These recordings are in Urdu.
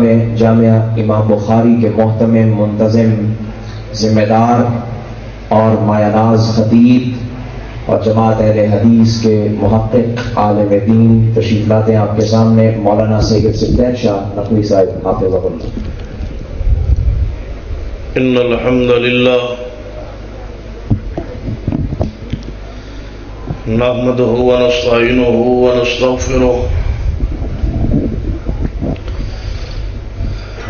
میں جامعہ امام بخاری کے محتم منتظم ذمہ دار اور مایا ناز خطیب اور جماعت اہل حدیث کے محقق عالم دین تشریف لاتے ہیں آپ کے سامنے، مولانا سید سدین شاہ نقوی صاحب حافظ اللہ إن الحمد لله نحمده ونستعينه ونستغفره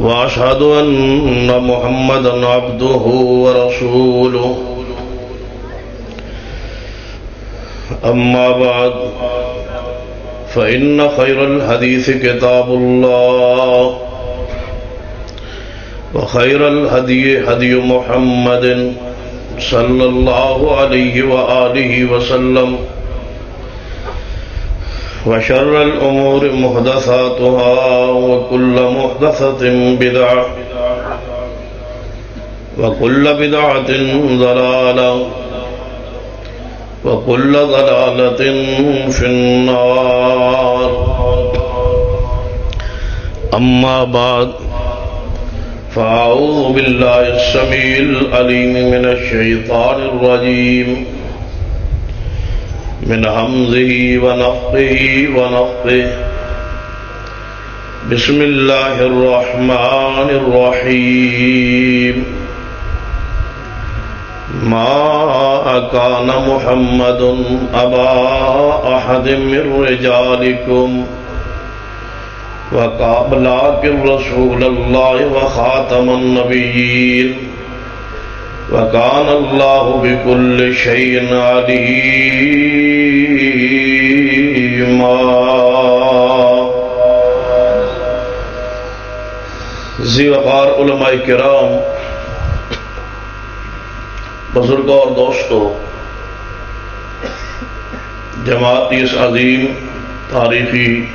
وأشهد أن محمدا عبده ورسوله. أما بعد، فإن خير الحديث كتاب الله، وخير الهدي هدي محمد صلى الله عليه وآله وسلم. وآله وسلم وشر الأمور محدثاتها وكل محدثة بدعة وكل بدعة ضلالة وكل ضلالة في النار. أما بعد، فأعوذ بالله السميع العليم من الشيطان الرجيم. من همزه ونفقه ونفقه بسم الله الرحمن الرحيم. ما كان محمد أبا أحد من رجالكم. وقابلاك الرسول الله وخاتم النبيين. وكان الله بكل شيء عليما. زی وقار علماء کرام، بزرگوں اور دوستوں، جماعت اس عظیم تاریخی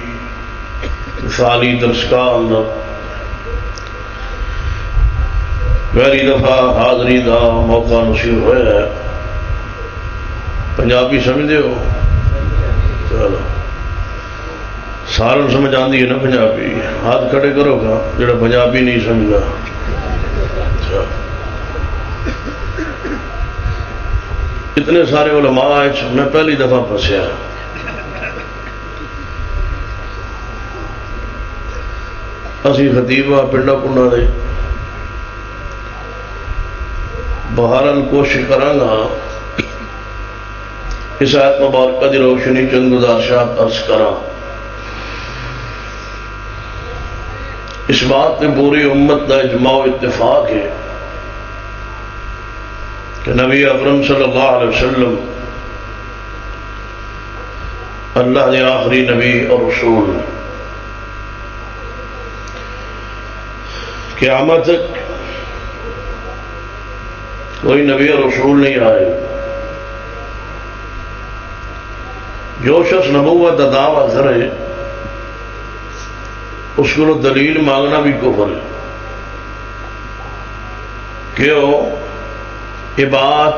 سالی درسگاہ اندر پہلی دفعہ حاضری دا موقع نصیب ہوا ہے۔ پنجابی سمجھتے ہو؟ چلو۔ سارا سمجھ آتی ہے نا پنجابی؟ ہاتھ کھڑے کرو گا، جڑا پنجابی نہیں سمجھا اتنے سارے علماء میں پہلی دفعہ پھنسیا اسی خطیبہ پنڈا پنڈا دے۔ بہرحال کوشش کرانگا اس آیت مبارکہ دی روشنی چند گزارشات عرض کرا اس بات میں پوری امت کا اجماع و اتفاق ہے کہ نبی اکرم صلی اللہ علیہ وسلم اللہ نے آخری نبی اور رسول۔ قیامت تک کوئی نبی اور رسول نہیں آئے۔ جو شخص نبوت کا دعویٰ کرے اس کو دلیل مانگنا بھی کفر ہے۔ کیوں؟ یہ بات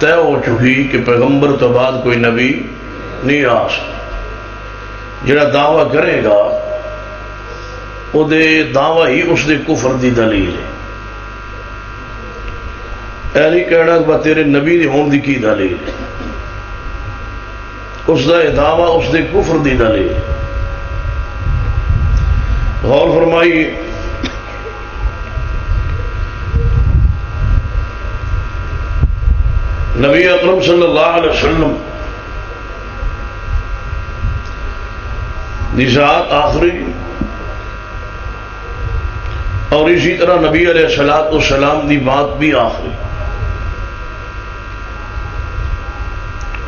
طے ہو چکی کہ پیغمبر تو بعد کوئی نبی نہیں آ سکتا۔ جڑا دعویٰ کرے گا، وہ دعوی ہی اس دے کفر دی دلیل ہے۔ اے نہیں کہنا کہ تیرے نبی دی ہون دی کی دلیل اس دا دعوی اس دے کفر دی دلیل غور فرمائی۔ نبی اکرم صلی اللہ علیہ وسلم۔ نژاد آخری۔ اور اسی طرح نبی علیہ السلام دی بات بھی آخری۔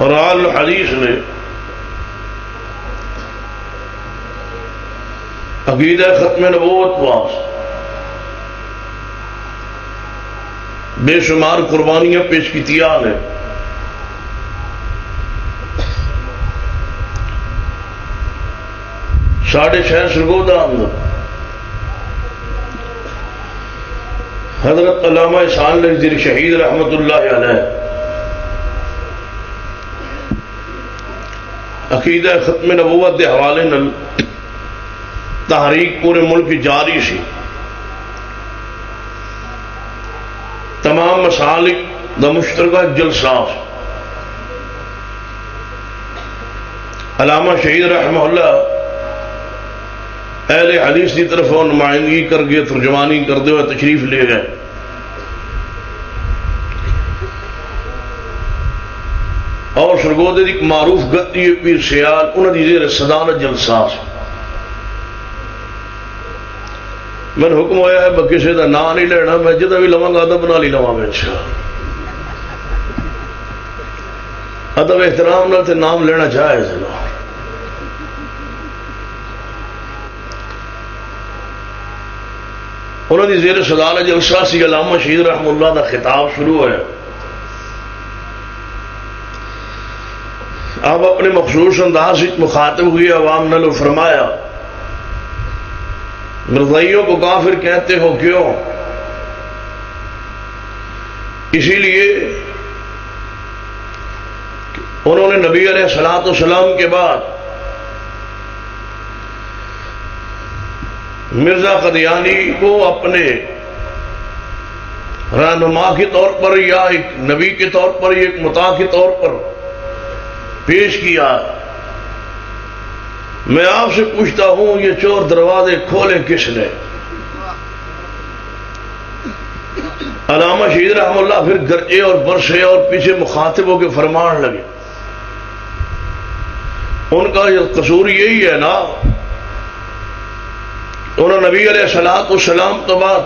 اور آل حدیث نے عقیدہ ختم نبوت واس بے شمار قربانیاں پیش کی نے ساڑھے شہر سرگودا اندر حضرت علامہ شان لذیر شہید رحمت اللہ علیہ۔ عقیدہ ختم نبوت کے حوالے نل تحریک پورے ملک جاری سی۔ تمام مسالک دا مشترکہ جلسہ علامہ شہید رحمہ اللہ اہل حدیث کی طرف نمائندگی کر گئے ترجمانی کرتے ہوئے تشریف لے گئے۔ اور سرگودے ایک معروف گتی پیر سیال انہوں نے زیر صدارت جلسہ میں حکم ہوا ہے میں کسی کا نام نہیں لینا، میں جدہ بھی لوا گا ادب نال ہی لوا میں ادب احترام نال تے نام لینا چاہے چلو انہوں نے زیر صدال جلسہ سی علامہ شہید رحم اللہ دا خطاب شروع ہوا آپ اپنے مخصوص انداز مخاطب ہوئی عوام نلو فرمایا، مرزائیوں کو کافر کہتے ہو کیوں؟ اسی لیے انہوں نے نبی علیہ سلاۃ السلام کے بعد مرزا قدیانی کو اپنے رہنما کے طور پر یا ایک نبی کے طور پر، یا ایک متا کے طور پر پیش کیا۔ میں آپ سے پوچھتا ہوں، یہ چور دروازے کھولے کس نے؟ علامہ شہید رحم اللہ پھر گرجے اور برسے اور پیچھے مخاطبوں کے فرمان لگے۔ ان کا یہ قصور یہی ہے نا، انہوں نبی علیہ السلام السلام تو بعد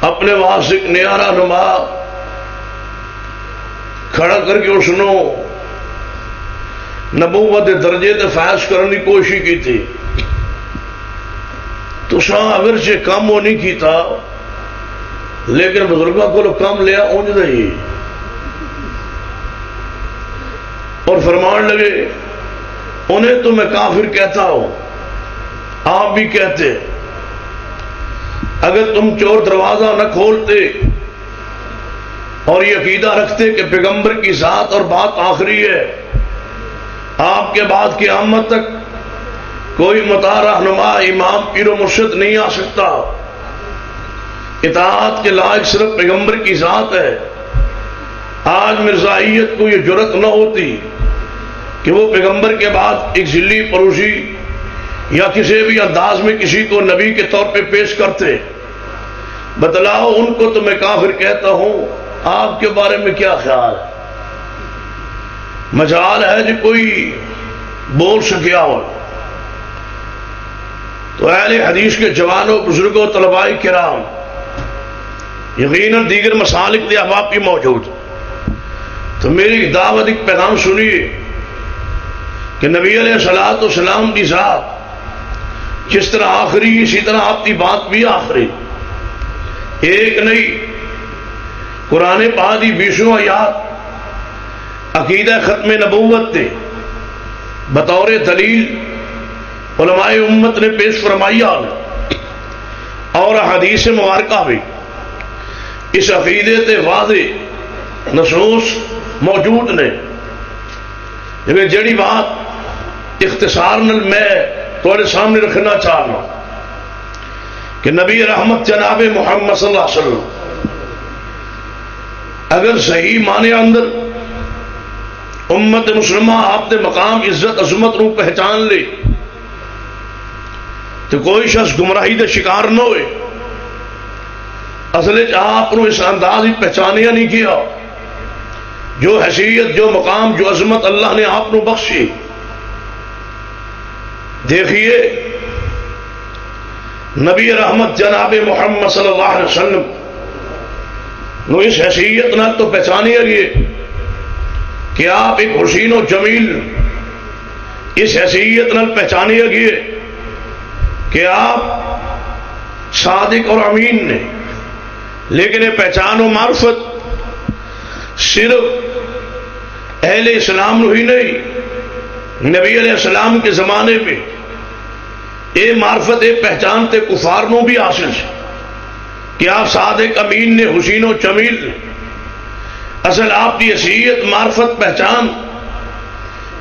اپنے واسک نیارا نما کھڑا کر کے سنو نبوت درجے تے فیص کرنے کی کوشش کی تھی۔ تو شاہ اگر سے کم وہ نہیں کیتا، لیکن بزرگوں کو کم لیا، اونج ہی اور فرمان لگے، انہیں تو میں کافر کہتا ہوں، آپ بھی کہتے۔ اگر تم چور دروازہ نہ کھولتے اور یہ عقیدہ رکھتے کہ پیغمبر کی ذات اور بات آخری ہے آپ کے بعد کی آمد تک کوئی رہنما امام پیر و مرشد نہیں آ سکتا۔ اطاعت کے لائق صرف پیغمبر کی ذات ہے۔ آج مرزائیت کو یہ جرت نہ ہوتی کہ وہ پیغمبر کے بعد ایک ذلی پروشی یا کسی بھی انداز میں کسی کو نبی کے طور پہ پیش کرتے۔ بتلاؤ ان کو تو میں کافر کہتا ہوں۔ آپ کے بارے میں کیا خیال ہے؟ مجال ہے جو کوئی بول سکیا ہو۔ تو اہل حدیث کے جوانوں، بزرگوں طلبائی کرام، یقیناً دیگر مسالک دے احباب بھی موجود۔ تو میری دعوت، ایک پیغام سنیے کہ نبی علیہ السلام اسلام کی ذات جس طرح آخری، اسی طرح آپ کی بات بھی آخری۔ ایک نہیں، قرآن پہادی بیسوں آیات عقیدہ ختم نبوت تھے بطور دلیل علماء امت نے پیش فرمائی اور حدیث مبارکہ بھی اس عقیدے تے واضح نصوص موجود نے۔ جڑی بات اختصار نل میں تھوڑے سامنے رکھنا چاہنا کہ نبی رحمت جناب محمد صلی اللہ علیہ وسلم اگر صحیح معنی اندر امت مسلمہ آپ دے مقام، عزت، عظمت رو پہچان لے تو کوئی شخص گمراہی دے شکار نہ ہوئے۔ اصل آپ اس انداز ہی پہچانیا نہیں کیا۔ جو حیثیت، جو مقام، جو عظمت اللہ نے آپ بخشی۔ دیکھیے، نبی رحمت جناب محمد صلی اللہ علیہ وسلم نو اس حیثیت نہ تو پہچانی گئے کہ آپ ایک حسین و جمیل اس حیثیت نل پہچانے گئے کہ آپ صادق اور امین نے، لیکن یہ پہچان و معرفت صرف اہل اسلام نو ہی نہیں، نبی علیہ السلام کے زمانے میں یہ معرفت، یہ پہچان تے کفار نو بھی حاصل کہ آپ صادق، امین نے، حسین و چمیل نے اصل آپ کی حیثیت، معرفت، پہچان،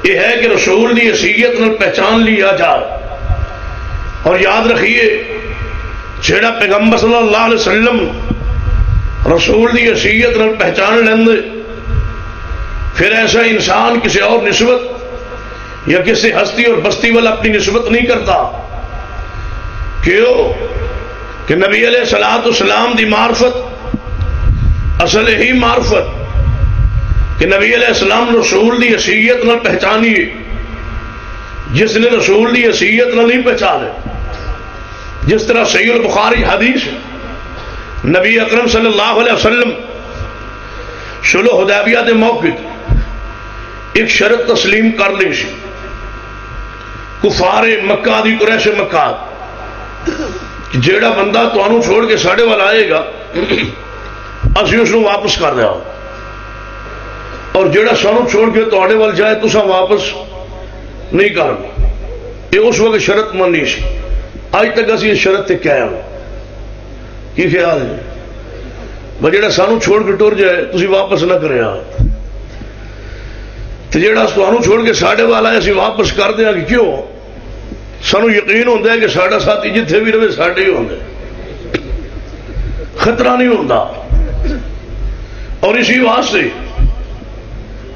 یہ ہے کہ رسول کی حیثیت نہ پہچان لیا جائے۔ اور یاد رکھیے جڑا پیغمبر صلی اللہ علیہ وسلم رسول کی حیثیت نہ پہچان لیں پھر ایسا انسان کسی اور نسبت یا کسی ہستی اور بستی والا اپنی نسبت نہیں کرتا۔ کیوں؟ کہ نبی علیہ سلاد اسلام دی معرفت، اصل ہی معرفت کہ نبی علیہ السلام رسول دی حیثیت نہ پہچانی جس نے رسول دی حیثیت نہ نہیں پہچانے۔ جس طرح سید البخاری حدیث نبی اکرم صلی اللہ علیہ وسلم شلو حدیبیہ دے موقع ایک شرط تسلیم کر لی سی۔ کفار مکہ دی قریش مکہ۔ جیڑا بندہ تو چھوڑ کے ساڑھے والا آئے گا، اسی اس واپس کر دیا۔ اور جیڑا سانو چھوڑ کے تے وال جائے تو واپس نہیں کر یہ اس وقت شرط مننی سی۔ اج تک اسی شرط تے کیا ہوں۔ کی خیال ہے؟ بس جا سانو چھوڑ کے ٹر جائے تھی واپس نہ کرے تو جا چھوڑ کے ساڈے والا اسی واپس کر دیا کہ کیوں؟ سانو یقین ہوتا ہے کہ سارا ساتھی جتھے بھی رہے، ساڈے ہی ہوتے خطرہ نہیں ہوتا اور اسی واسطے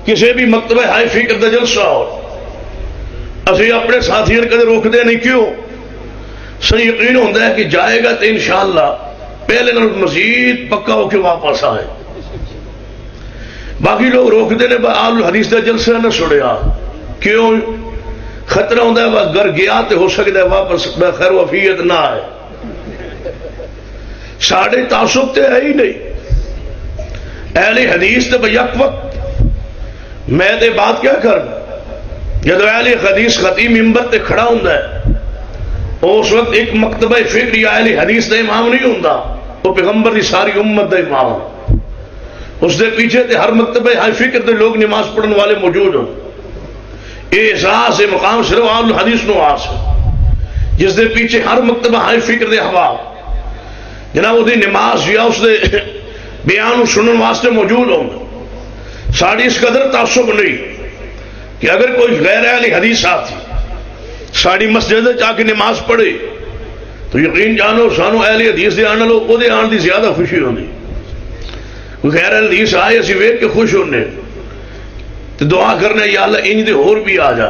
کسی بھی مکتبہ ہائی فکر کا جلسہ ہو۔ اسی اپنے ساتھی کدے روکتے نہیں کیوں؟ سر یقین ہوتا ہے کہ جائے گا تو انشاءاللہ پہلے نال مزید پکا ہو کے واپس آئے۔ باقی لوگ روکتے ہیں آل حدیث کا جلسہ نہ سڑیا کیوں؟ خطرہ ہوتا ہے گھر گیا تو ہو سکتا ہے واپس خیر وفیت نہ آئے۔ ساڑھے تعصب تو ہے ہی نہیں۔ اہل حدیث تو یک وقت میں دے بات کیا کر؟ جب اہل حدیث خطیم ممبر تے کھڑا ہوں اس وقت ایک مکتبہ فکر یا اہل حدیث دا امام نہیں ہوں وہ پیغمبر دی ساری امت دا امام اس دے پیچھے تے ہر مکتبہ ہائی فکر دے لوگ نماز پڑھنے والے موجود ہوں۔ یہ احساس یہ مقام صرف آل حدیث نو آس جس دے پیچھے ہر مکتبہ ہائی فکر دے ہوا جناب، وہ نماز یا اس دے بیان سنن واسطے موجود ہوں۔ ساڑی اس قدر تعصب نہیں کہ اگر کوئی غیر علی حدیث آتی، ساڑی مسجد جا کے نماز پڑھے، تو یقین جانو سانو اہل حدیث دے آنے لو وہ دے آن دی زیادہ خوشی ہوندی۔ کوئی غیر حدیث آئے، اسی ویک کے خوش ہونے۔ تو دعا کرنے، یا اللہ انج دے اور بھی آ جا۔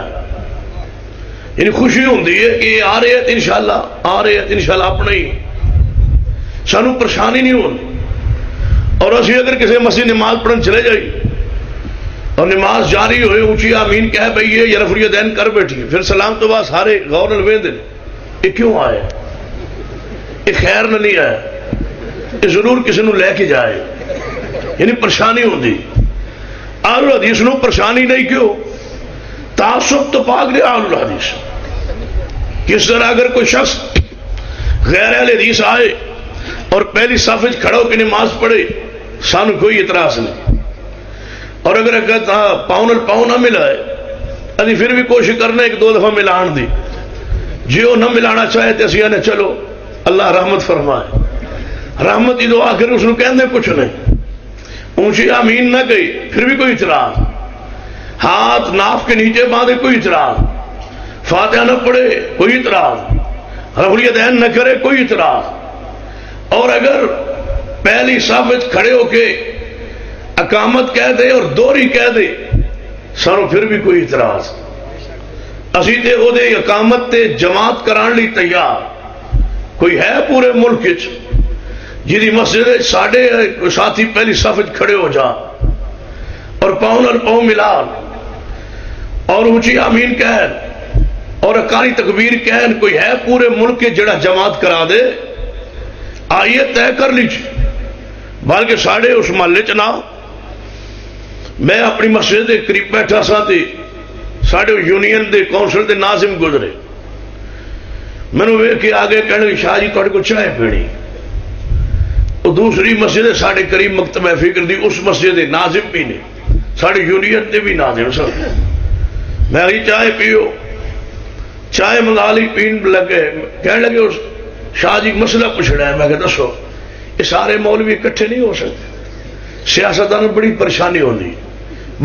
یعنی خوشی ہوتی ہے کہ آ رہے ہیں، انشاءاللہ، آ رہے ہیں، انشاءاللہ اپنا ہی۔ سانو پریشانی نہیں ہوتی اور اسی اگر کسی مسجد نماز پڑھن چلے جائی اور نماز جاری ہوئے، اونچی آمین کہہ بھائی یہ رفری دین کر بیٹھی پھر سلام تو بعد سارے غور نلوے دن یہ کیوں آئے؟ یہ خیر نہ نہیں آئے، یہ ضرور کسی نو لے کے جائے۔ یعنی پریشانی ہوتی آل الحدیث نو پریشانی نہیں کیوں؟ تعصب تو پاک دے آل الحدیث کس طرح اگر کوئی شخص غیر اہل حدیث آئے اور پہلی صافج کھڑا ہو کے نماز پڑھے سان کوئی اعتراض نہیں۔ اور اگر کہتا پاؤن اور پاؤں نہ ملا ہے ابھی پھر بھی کوشش کرنا ایک دو دفعہ ملان دی۔ جی وہ نہ ملانا چاہے تو اسی نے چلو، اللہ رحمت فرمائے۔ رحمت ہی دعا کر اس نے کہنے کچھ نہیں۔ اونچی آمین نہ گئی، پھر بھی کوئی اعتراض۔ ہاتھ ناف کے نیچے باندھے کوئی اعتراض۔ فاتحہ نہ پڑے کوئی اعتراض۔ رفلی دین نہ کرے کوئی اعتراض۔ اور اگر پہلی ثابت کھڑے ہو کے اقامت کہہ دے اور دوری کہہ دے سر پھر بھی کوئی اعتراض۔ اسی تے وہ دے اقامت تے جماعت کران لی تیار۔ کوئی ہے پورے ملک جی مسجد ساڈے ساتھی پہلی سفج کھڑے ہو جا۔ اور پاؤن اور پاؤں ملا اور اونچی امین کہن اور اکاری تکبیر کہن، کوئی ہے پورے ملک کے جڑا جماعت کرا دے، آئیے طے کر لیجیے بلکہ ساڑھے اس محلے چنا میں اپنی مسجد کے قریب بیٹھا سا تھی ساڑھے یونین دے کونسل دے ناظم گزرے۔ میں نے ویک کے آگے کہنے شاہ جی تھوڑے کو چائے پینی۔ وہ دوسری مسجد ہے سارے قریب مکتبہ فکر دی اس مسجد ناظم بھی نے۔ ساری یونین دے بھی ناظم سب میں ہی چائے پیو۔ چائے منگا لی، پین لگے۔ کہنے لگے، اس شاہ جی مسئلہ پوچھنا ہے۔ میں کہ دسو، یہ سارے مولوی اکٹھے نہیں ہو سکتے۔ سیاستدان بڑی پریشانی ہوتی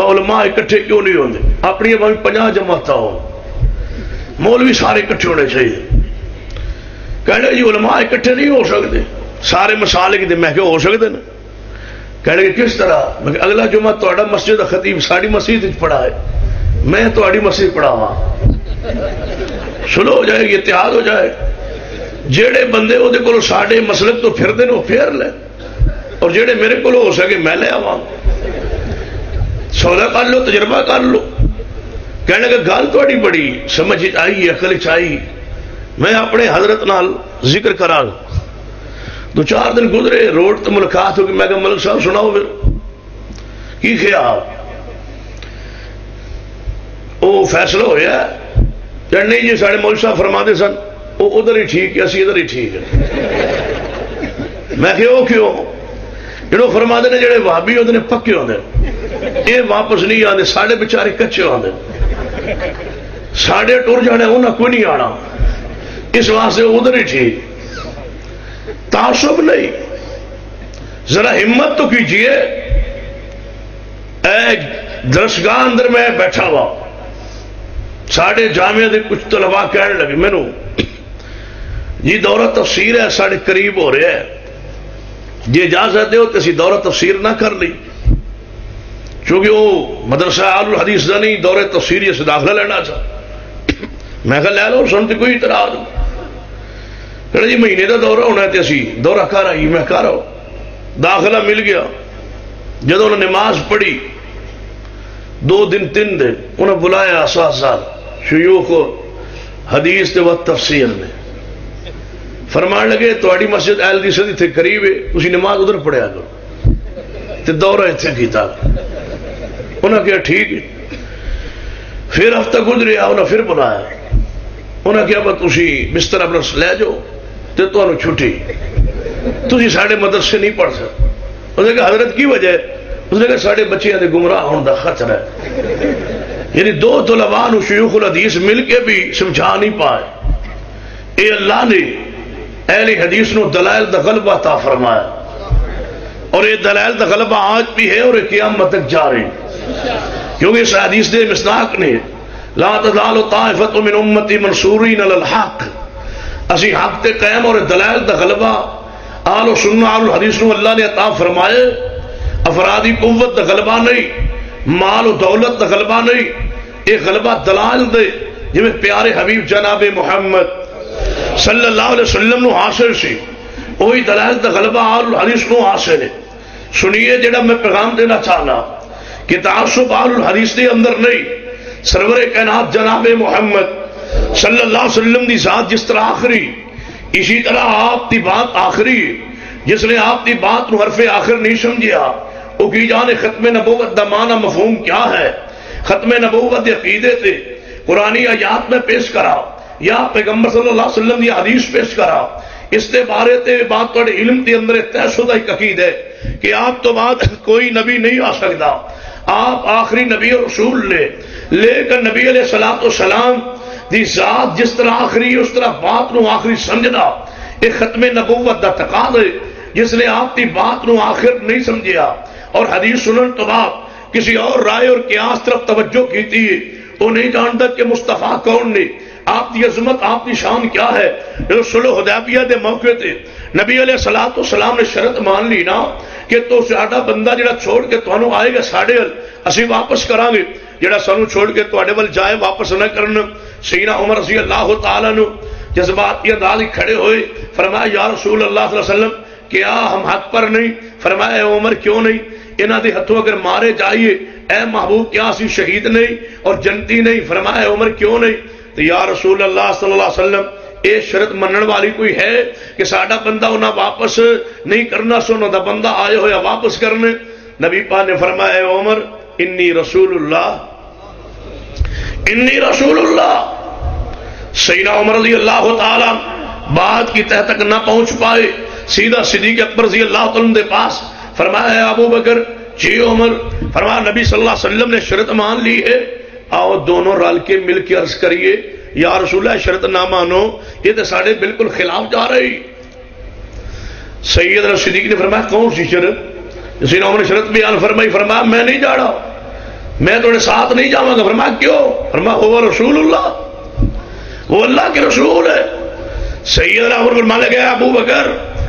علماء اکٹھے کیوں نہیں ہوتے اپنی پناہ جماعت ہو مولوی سارے اکٹھے ہونے چاہیے۔ کہنے جی علماء اکٹھے نہیں ہو سکتے۔ سارے مسالے کی میں کہ ہو سکتے نا۔ کہنے کہ کس طرح؟ میں کہ اگلا جمعہ تا مسجد خطیب ساری مسجد پڑھا ہے میں تاری مسجد پڑھاوا سلو ہو جائے گی، اتحاد ہو جائے۔ جہے بندے وہ سارے مسلک تو پھرتے ہیں وہ پھر لے۔ اور جہے میرے کو ہو سکے میں لے آوا سودا کر لو، تجربہ کر لو۔ کہنے کہ گل تھوڑی بڑی، سمجھ آئی اکل چائی میں اپنے حضرت نال ذکر کرا دو چار دن گزرے، روڈ تو ملاقات ہوگی۔ میں کہ ملک صاحب، سناؤ پھر۔ کی خیال؟ وہ فیصلہ ہوا یا نہیں جی سارے مول صاحب فرما دے سن وہ ادھر ہی ٹھیک ہے، اسی ادھر ہی ٹھیک ہے۔ میں کہ وہ کیوں؟ جڑو فرما دے جڑے بھابی ہوتے ہیں پکے ہوتے یہ واپس نہیں آتے سارے بچارے کچے آتے ساڈے ٹر جانے انہیں کوئی نہیں آنا۔ اس واسطے ادھر ہی ٹھیک تعصب نہیں۔ ذرا ہمت تو کیجیے۔ اے درسگاہ اندر میں بیٹھا ہوا۔ ساڑھے جامعہ دے کچھ طلباء کہنے لگے، مینو جی دورہ تفسیر ہے، ساڑھے قریب ہو رہا ہے۔ جی اجازت دو تو اسی دورہ تفسیر نہ کر لی۔ چونکہ وہ مدرسہ آل الحدیث دا نہیں، دورہ تفسیر سے داخلہ لینا چاہ میں کہا، لے لو سنتے کوئی اعتراض کہ جی مہینے کا دورہ ہونا ہے اسی دورہ کر آئی۔ میں کر آؤ داخلہ مل گیا۔ جب انہوں نے نماز پڑھی، دو دن، تین دن انہیں بلایا سات سال۔ شیوخ حدیث کے وقت تفسیر میں فرمان لگے تاری مسجد ایل دی صدی تھے قریب ہے، اسی نماز ادھر پڑھیا کرو۔ تے دورہ اتنے کیتا۔ انہیں کہا ٹھیک ہے۔ پھر ہفتہ گزریا انہیں پھر بلایا۔ انہیں کہا بس تھی بستر اپنا لے جاؤ تے تو چھٹی۔ تھی سارے مدرسے نہیں پڑھ سکتے۔ اس نے کہا حضرت کی وجہ ہے؟ اس نے کہا سارے بچے دے گمراہ ہونے کا خطرہ ہے۔ یعنی دو طلبان شیوخ الحدیث مل کے بھی سمجھا نہیں پائے۔ اے اللہ نے اہل حدیث نو دلائل دا غلبہ تا فرمایا۔ اور یہ دلائل دا غلبہ آج بھی ہے اور یہ قیامت تک جاری۔ کیونکہ اس حدیث دے مصداق نے، لا تزال طائفت من امتی منصورین علی الحق۔ اسی حق تے قائم اور دلائل دا غلبہ آل و سنہ آل حدیث نو اللہ نے عطا فرمائے۔ افرادی قوت دا غلبہ نہیں، مال و دولت دا غلبہ نہیں، یہ غلبہ دلائل دے۔ جی پیارے حبیب جناب محمد صلی اللہ علیہ وسلم نو حاصل سی۔ وہی دلائل دا غلبہ آل الحدیث نو حاصل ہے۔ سنیے جڑا میں پیغام دینا چاہنا۔ کہ تعصب آل الحدیث دے اندر نہیں۔ سرور کائنات جناب محمد صلی اللہ علیہ وسلم دی ذات جس طرح آخری، اسی طرح آپ دی بات آخری۔ جس نے آپ دی بات نو حرف آخر نہیں سمجھیا، وہ کی جانے ختم نبوت دا معنی مفہوم کیا ہے؟ ختم نبوت دے عقیدے تھے قرآنی آیات میں پیش کرا، یا پیغمبر صلی اللہ علیہ وسلم دی حدیث پیش کرا۔ اس دے بارے تے بات توڑے علم دے اندر طے شدہ ایک عقید ہے کہ آپ تو بعد کوئی نبی نہیں آ سکتا۔ آپ آخری نبی اور رسول لے لے کر نبی علیہ السلام و سلام دی ذات جس طرح آخری، اس طرح بات نو آخری سمجھنا ایک ختم نبوت دا تقاض ہے جس نے آپ کی بات نو آخر نہیں سمجھیا۔ اور حدیث سنن تو بعد کسی اور رائے اور قیاس طرف توجہ کی تھی وہ نہیں جانتا کہ مصطفیٰ کون نے۔ آپ کی عظمت، آپ کی شان کیا ہے؟ جو سلو حدیبیہ دے موقع تے نبی علیہ الصلوۃ والسلام نے شرط مان لی نا کہ تو ساڈا بندہ جڑا چھوڑ کے تانوں آئے گا ساڈے ول اسی واپس کران گے جڑا سانو چھوڑ کے تواڈے ول جائے، واپس نہ کرن۔ سیدنا عمر رضی اللہ تعالی نو جذبات کی انداز کھڑے ہوئے، فرمایا، یا رسول اللہ صلی اللہ علیہ وسلم، کیا ہم حق پر نہیں؟ فرمایا، اے عمر، کیوں نہیں؟ انہاں دے ہتھوں اگر مارے جائیے، اے محبوب، کیا اسی شہید نہیں؟ اور جنتی نہیں؟ فرمایا، اے عمر، کیوں نہیں؟ تو یا رسول اللہ صلی اللہ علیہ وسلم اے شرط منن والی کوئی ہے کہ ساڈا بندہ انہاں واپس نہیں کرنا سو دا بندہ آئے ہویا واپس کرنے نبی پاک نے فرمایا اے عمر انی رسول اللہ انی رسول اللہ سیدنا عمر رضی اللہ تعالی بات کی تہ تک نہ پہنچ پائے سیدھا صدیق اکبر رضی اللہ تعالیٰ دے پاس فرمایا ہے ابو بکر جی عمر فرمایا نبی صلی اللہ علیہ وسلم نے شرط مان لی ہے آؤ دونوں رل کے مل کے عرض کریے یا رسول اللہ شرط نہ مانو یہ تو سارے بالکل خلاف جا رہی۔ سید صدیق نے فرمایا، کون سی شرط؟ اسی نے شرط بیان فرمائی، فرمایا، میں نہیں جا رہا میں تھوڑے ساتھ نہیں جاؤں گا۔ فرمایا، کیوں؟ فرمایا، وہ رسول اللہ۔ وہ اللہ کے رسول ہے۔ سید عمر فرمانے گیا ابو بکر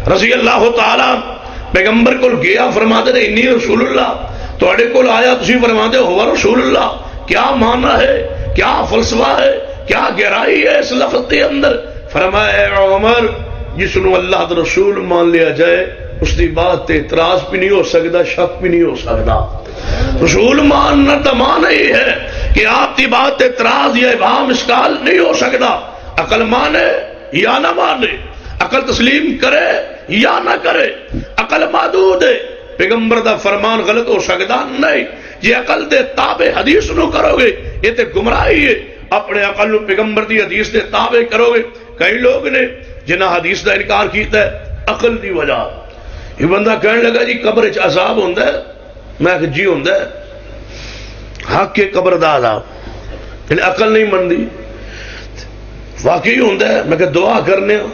رضی اللہ تعالی پیغمبر کو گیا فرما دے انی رسول اللہ۔ تھوڑے کو آیا تھی فرما دے ہوا رسول اللہ۔ کیا مانا ہے؟ کیا فلسفہ ہے؟ کیا گہرائی ہے اس لفظ کے اندر؟ فرمایا عمر، جس نو اللہ رسول مان لیا جائے، اس کی بات تے اعتراض بھی نہیں ہو سکتا شک بھی نہیں ہو سکتا رسول ماننا تو مان ہی ہے کہ آپ کی بات اعتراض یا ابہام اسکال نہیں ہو سکتا عقل مانے یا نہ مانے، عقل تسلیم کرے یا نہ کرے، عقل محدود ہے۔ پیغمبر دا فرمان غلط ہو سکتا نہیں۔ جی عقل دے تابع حدیث نو کرو گے، یہ تے گمراہی ہے۔ اپنے عقل پیغمبر دی حدیث دے تابع کرو گے کئی لوگ نے جنہ حدیث دا انکار کیتا ہے، عقل دی وجہ۔ یہ بندہ کہنے لگا جی قبر چ عذاب ہوندا ہے۔ میں کہ جی ہوندا ہے۔ حق کے قبر دا عذاب۔ یعنی عقل نہیں مندی واقعی ہوندا ہے، میں کہ دعا کرنے ہوں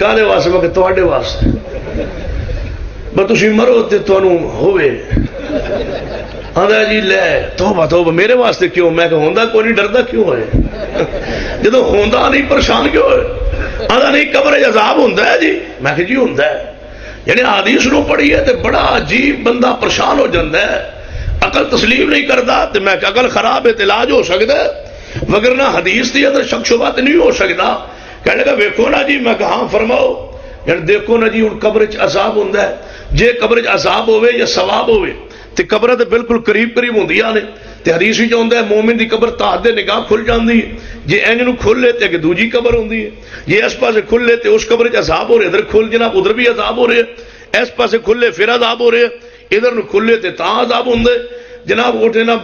کالے واسطے، میں کہ تے واسطے۔ بس تھی مرو تو تمہیں ہوئے آدھا جی لے، توبہ توبہ، میرے واسطے کیوں؟ میں کہ ہوندا کوئی نہیں، ڈردا کیوں ہے؟ جدو ہوندا نہیں، پریشان کیوں ہے؟ آدھا نہیں، قبر عذاب ہوندا ہے جی؟ میں کہ جی ہوندا ہے۔ یعنی حدیث نو پڑھی ہے تو بڑا عجیب بندہ پریشان ہو جاتا ہے۔ عقل تسلیم نہیں کرتا تو میں کہ عقل خراب ہے علاج ہو سکتا ہے۔ وگرنہ حدیث دی اندر شک شبہ نہیں ہو سکتا کہنے لگا ویکو نا جی میں کہاں فرماؤ۔ یعنی دیکھو نا جی ہوں قبر وچ عذاب ہوں جے قبر وچ عذاب ہوے یا ثواب ہوے تے قبر تے بالکل قریب قریب ہوندیاں نے۔ تے حدیث وچ ہوندا ہے، مومن دی قبر تحت دے نگاہ کھل جاندی ہے۔ جے انج نو کھل لے تے اگے دوجی قبر ہوندی ہے۔ جے اس پاسے کھل لے تے اس قبر وچ عذاب ہو رہے، ادھر کھل جناب، ادھر بھی عذاب ہو رہے۔ اس پاسے کھل لے پھر عذاب ہو رہے۔ ادھر نو کھل لے تے تا عذاب ہوندے جناب اٹھے نا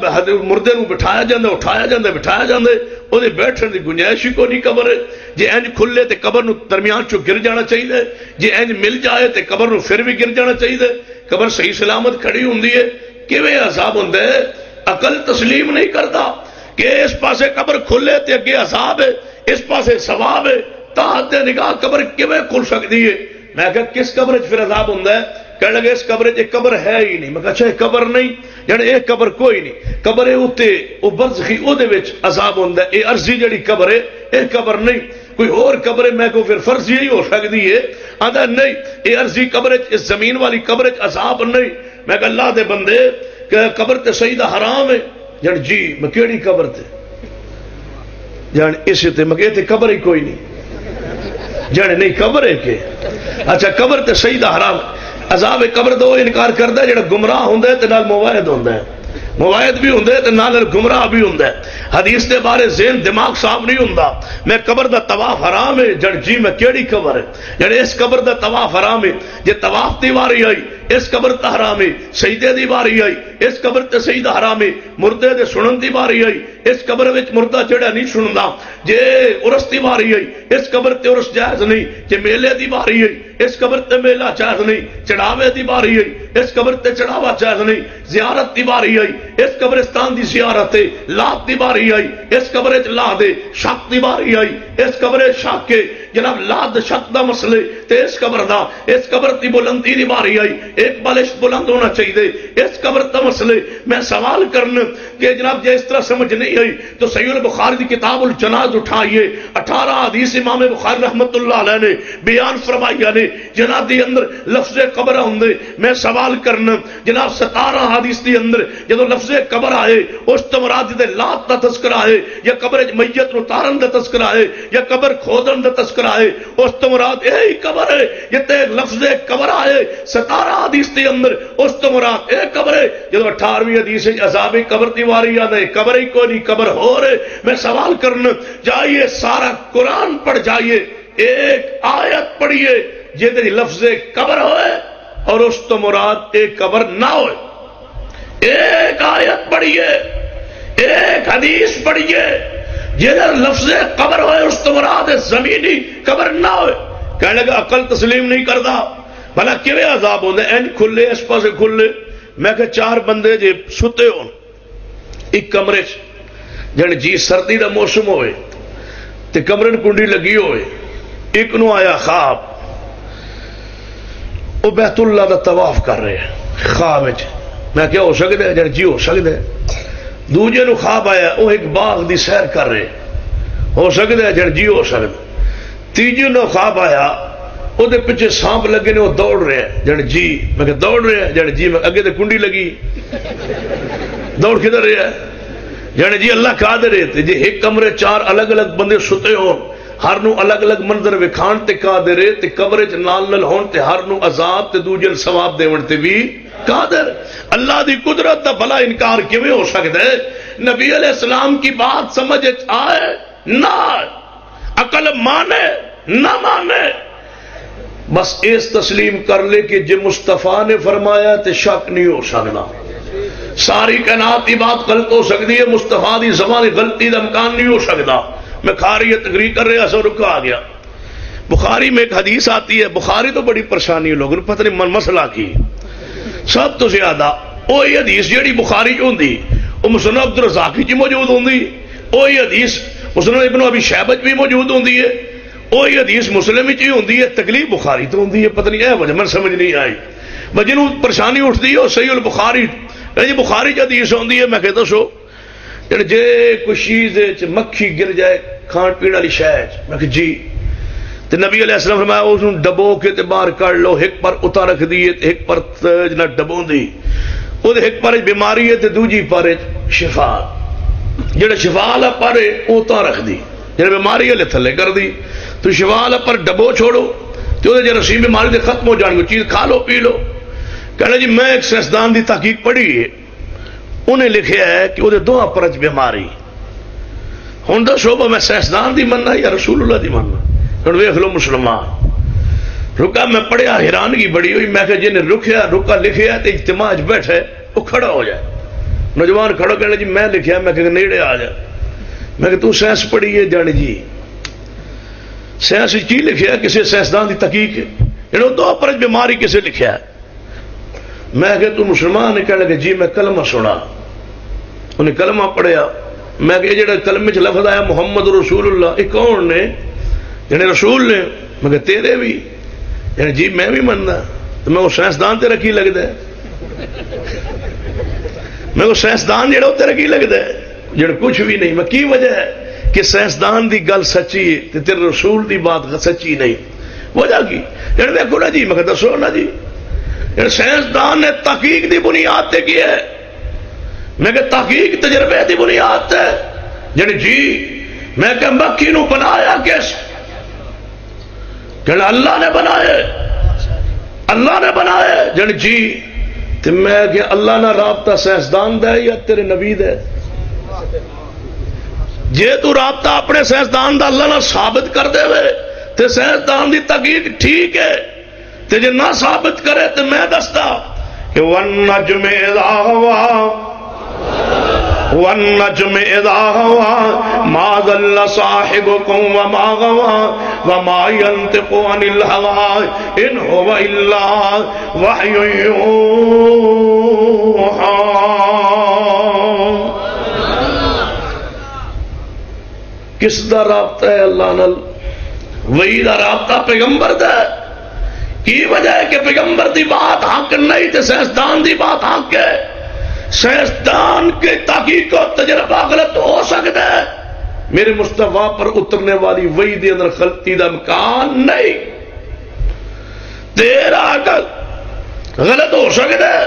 مردے نو بٹھایا جاندے اٹھایا جاندے بٹھایا جاندے او دے بیٹھن دی گنجائش ہی کو نہیں قبر ہے۔ جے انج کھلے تے قبر نو درمیان چو گر جانا چاہیے جے انج مل جائے تے قبر نو پھر بھی گر جانا چاہیے قبر صحیح سلامت کھڑی ہوندی ہے۔ کیویں عذاب ہوندا ہے؟ عقل تسلیم نہیں کرتا کہ اس پاسے قبر کھلے تے اگے عذاب ہے، اس پاسے ثواب ہے، تاحت نگاہ قبر کیویں کھل سکتی ہے؟ میں کہ کس قبر وچ پھر عذاب ہوندا ہے؟ کہنے لگے، اس قبر ایک قبر ہے ہی نہیں۔ میں کہا اچھا قبر نہیں یعنی ایک قبر کوئی نہیں۔ قبر ہے اوتے، او برزخی او دے وچ عذاب ہوندا ہے۔ اے عرضی جڑی قبر ہے ایک قبر نہیں۔ کوئی اور قبر میں کو پھر فرض یہی ہو سکتی ہے۔ آدھا نہیں یہ عرضی قبر اس زمین والی قبر عذاب نہیں۔ میں کہ اللہ دے بندے کہ قبر تے سیدہ حرام ہے۔ جان جی میں کیڑی قبر تے؟ یعنی جان اسے تے میں قبر ہی کوئی نہیں۔ جان نہیں، قبر ہے کہ؟ اچھا قبر تے سیدہ حرام۔ عذاب قبر دو انکار کرتا ہے، جڑا گمراہ ہوندا ہے تے نال موعد ہوندا ہے۔ موائد بھی ہوں تے نال گمراہ بھی ہوں حدیث دے بارے ذہن دماغ صاف نہیں ہوں میں قبر دا طواف حرام ہے، جڑ جی میں کیڑی قبر ہے؟ یعنی اس قبر دا طواف حرام ہے، جے طواف دی واری آئی، اس قبر تے حرام ہے، سجدے دی واری آئی، اس قبر تے سجدہ حرام ہے، مردے دے سنن دی واری آئی، اس قبر وچ مردہ جڑا نہیں سندا جے عرس دی واری آئی، اس قبر تے عرس جائز نہیں، جے میلے دی واری آئی اس قبر تے میلہ جائز نہیں، چڑھاوے دی باری آئی۔ اس قبر تے چڑھاوا جائز نہیں، زیارت دی واری آئی۔ اس قبرستان دی زیارت ہے لات دی باری آئی۔ اس قبر چ لا دے، شک دی باری آئی۔ اس قبر شک کے جناب لاد شک دا مسئلے، تے اس قبر دا، اس قبر دی بلندی دی باری آئی، ایک بالش بلند ہونا چاہیے، اس قبر دا مسئلے۔ میں سوال کرنا کہ جناب جے اس طرح سمجھ نہیں آئی، تو سید البخاری دی کتاب الجناز اٹھائیے۔ اٹھارہ حدیث امام بخاری رحمت اللہ علیہ نے بیان فرمایا نے، جناب دی اندر لفظ قبر ہوندے میں سوال کرنا جناب ستارہ حدیث دی اندر جدو لفظ قبر آئے، اس تو مراد دے لات دا تذکرہ آئے یا قبر میت نو تارن دا تذکرہ آئے یا قبر کھودن دا تذکرہ آئے اس تو مراد اے ہی قبر ہے، یہ تے لفظ قبر آئے، ستارہ حدیث دے اندر اس تو مراد اے قبر ہے۔ جدو اٹھارویں حدیث ہے عذاب قبر دیواری یاد ہے قبر ہی کوئی نہیں، قبر ہو رہے۔ میں سوال کرنا، جائیے سارا قرآن پڑھ، جائیے، ایک آیت پڑھیے جی لفظ قبر ہوئے اور اس تو مراد ایک قبر نہ ہوئے۔ ایک آیت پڑھیے، ایک حدیث پڑھیے جدھر لفظ قبر ہوئے، اس تو مراد ہے زمینی قبر نہ ہوئے۔ کہنے لگا، عقل تسلیم نہیں کرتا۔ بھلا کیویں عذاب ہوندے این کھلے، اس پاسے کھلے۔ میں کہ چار بندے جے ستے ہو ایک کمرے جن جی سردی دا موسم ہوئے، تے کمرے کنڈی لگی ہوئے۔ ایک نو آیا خواب۔ وہ بیت اللہ دا طواف کر رہے ہیں، خواب میں کیا ہو سکتا ہے جن جی ہو سکتا ہے دوجے نو خواب آیا وہ ایک باغ دی سیر کر رہے ہو سکتا ہے جن جی ہو سکتا تیجے نو خواب آیا وہ پیچھے سانپ لگے نے وہ دوڑ رہے ہیں جن جی میں کہ دوڑ رہے ہیں جن جی میں اگے تو کنڈی لگی دوڑ کدھر رہے جن جی اللہ کا دے رہے تھے جی ایک کمرے چار الگ الگ بندے ستے ہو ہر نو الگ الگ منظر وکھان تے کا دے رہے تے کمرے چ نال نال ہون تے ہر نو عذاب تے دوجے ثواب دیون تے بھی قادر اللہ دی قدرت دا بھلا انکار کیویں ہو سکتا ہے؟ نبی علیہ السلام کی بات سمجھ آئے، نہ۔ عقل مانے، نہ مانے۔ بس اس تسلیم کر لے کہ جی مستفا نے فرمایا تو شک نہیں ہو سکتا۔ ساری کائنات کی بات غلط ہو سکتی ہے مستفا کی زبان غلطی کا امکان نہیں ہو سکتا۔ میں کھا رہی تقریر کر رہا سو رکا آ گیا۔ بخاری میں ایک حدیث آتی ہے، بخاری تو بڑی پریشانی ہے، لوگوں پتہ نہیں من مسئلہ کی۔ سب تو زیادہ وہی حدیث جیڑی بخاری چ ہوندی، وہ مسلم عبد الرزاقی چ موجود ہوندی۔ وہی حدیث مسلم ابن ابی شہبت بھی موجود ہوندی ہے۔ وہی حدیث مسلم ہی ہوتی ہے، تکلیف بخاری تو ہوتی ہے، پتہ نہیں ہے وجہ میں سمجھ نہیں آئی۔ میں وجہ پریشانی اٹھتی ہے، وہ صحیح البخاری جی بخاری حدیث ہوتی ہے، میں کہ دسو جی کوئی چیز مکھی گر جائے، کھان پی والی شہ میں کہ جی تو نبی علیہ السلام فرمایا اس ڈبو کے تے باہر کر لو ایک پر اتا رکھ دی ایک پر جنا ڈبو دی۔ وہ ایک پر بیماری ہے تے دوجی پر شفا۔ جڑا شفا والا پر اتا رکھ دی۔ جڑا بیماری ہے تھلے کر دی۔ تو شفا شوال پر ڈبو چھوڑو۔ تے تو جی رسی بیماری دے ختم ہو جان گے، چیز کھا لو، پی لو۔ کہنا جی میں ایک سیاستان دی تحقیق پڑھی ہے۔ انہیں لکھیا ہے کہ وہ دو پرچ بیماری۔ ہوں دسو میں سیاستان دی مننا یا رسول اللہ دی مننا؟ ہوں ویخ لو مسلمان، رکا میں پڑھیا، حیرانگی بڑی ہوئی، میں کہ جن رکیا رکا لکھیا تو اجتماع بیٹھے وہ کھڑا ہو جائے۔ نوجوان کھڑا کہنا جی میں لکھیا، میں کہ نیڑے آ جائے میں کہ تو سائنس پڑھی ہے جانی جی۔ سائنس کی لکھا کسی سائنسدان کی تحقیق۔ ہے دو پرج بیماری کسے لکھا ہے میں کہ تو مسلمان نے کہنے لگے جی میں کلمہ سنا۔ انہیں کلمہ پڑھیا۔ میں کہ جڑا کلمے چ لفظ آیا، محمد رسول اللہ، یہ کون نے؟ جڑے رسول نے، میں کہ تیرے بھی۔ یعنی جی میں بھی مننا تو میں وہ سائنسدان تیرا کی لگتا ہے؟ میں وہ سائنسدان جڑا تیرا کی لگتا ہے؟ جڑا کچھ بھی نہیں۔ میں کی وجہ ہے کہ سائنسدان دی گل سچی ہے تیرے رسول دی بات سچی نہیں؟ وجہ کی؟ یعنی دیکھو نا جی میں دسو نا جی۔ یعنی سائنسدان نے تحقیق دی بنیاد تے کی ہے؟ میں کہ تحقیق تجربے دی بنیاد تے۔ یعنی جی میں کہ مکھی نو بنایا کس کہ اللہ نے بنایا اللہ نے بنایا یعنی جی تو میں کہ اللہ نہ رابطہ سائنسدان دے یا تیرے نبی دے۔ جے تو رابطہ اپنے سائنسدان دا اللہ نہ ثابت کر دے وے، تے سائنسدان دی تحقیق ٹھیک ہے۔ تے جے نہ ثابت کرے، تے میں دستا کہ ون نجم اذا ہوا ون نجم اذا ہوا ما ضل صاحبكم وما غوا وما ينطق عن الهوى ان هو الا وحي يوحى. کس دا رابطہ ہے اللہ نل؟ وہی دا رابطہ پیغمبر دا کی وجہ ہے کہ پیغمبر دی بات حق نہیں، تے سیستان دی بات حق ہے۔ سیستان کے تحقیق و تجربہ غلط ہو سکتا ہے۔ میرے مصطفیٰ پر اترنے والی وہی دے اندر غلطی دا امکان نہیں۔ تیرا عقل غلط ہو سکتا ہے،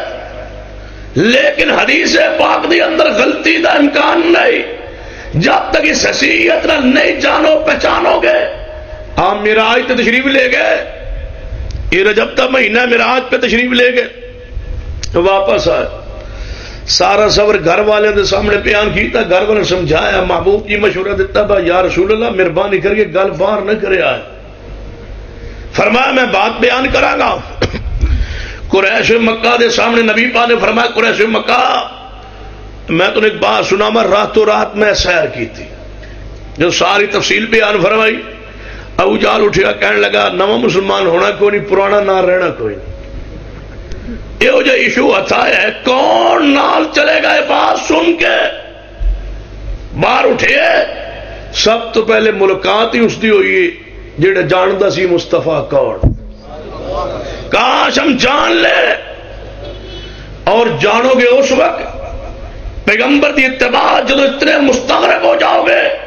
لیکن حدیث پاک دی اندر غلطی دا امکان نہیں۔ جب تک اس حیثیت نہیں جانو، پہچانو گے۔ آپ میراج پہ تشریف لے گئے۔ یہ رجب کا مہینہ میراج پہ تشریف لے گئے۔ واپس آئے۔ سارا سفر گھر والے دے سامنے بیان کیتا، گھر والے سمجھایا، محبوب جی مشورہ دیتا با یا رسول اللہ، مہربانی کر کے گل باہر نہ کرے آئے۔ فرمایا، میں بات بیان کرا گا۔ قریش مکہ دے سامنے نبی پا نے فرمایا، قریش مکہ، میں تو ایک بات سنا میں راتوں رات میں سیر کی تھی جو ساری تفصیل بیان فرمائی، ابو جال اٹھیا کہنے لگا، نواں مسلمان ہونا کوئی نہیں، پرانا نہ رہنا کوئی نہیں۔ یہ جو ایشو ہتھایا ہے، کون نال چلے گا یہ بات سن کے؟ باہر اٹھے۔ سب تو پہلے ملاقات ہی اس دی ہوئی جڑا جانتا سی مستفا کون۔ کاش ہم جان لے۔ اور جانو گے اس وقت، پیغمبر دی اتباع جب اتنے مستغرق ہو جاؤ گے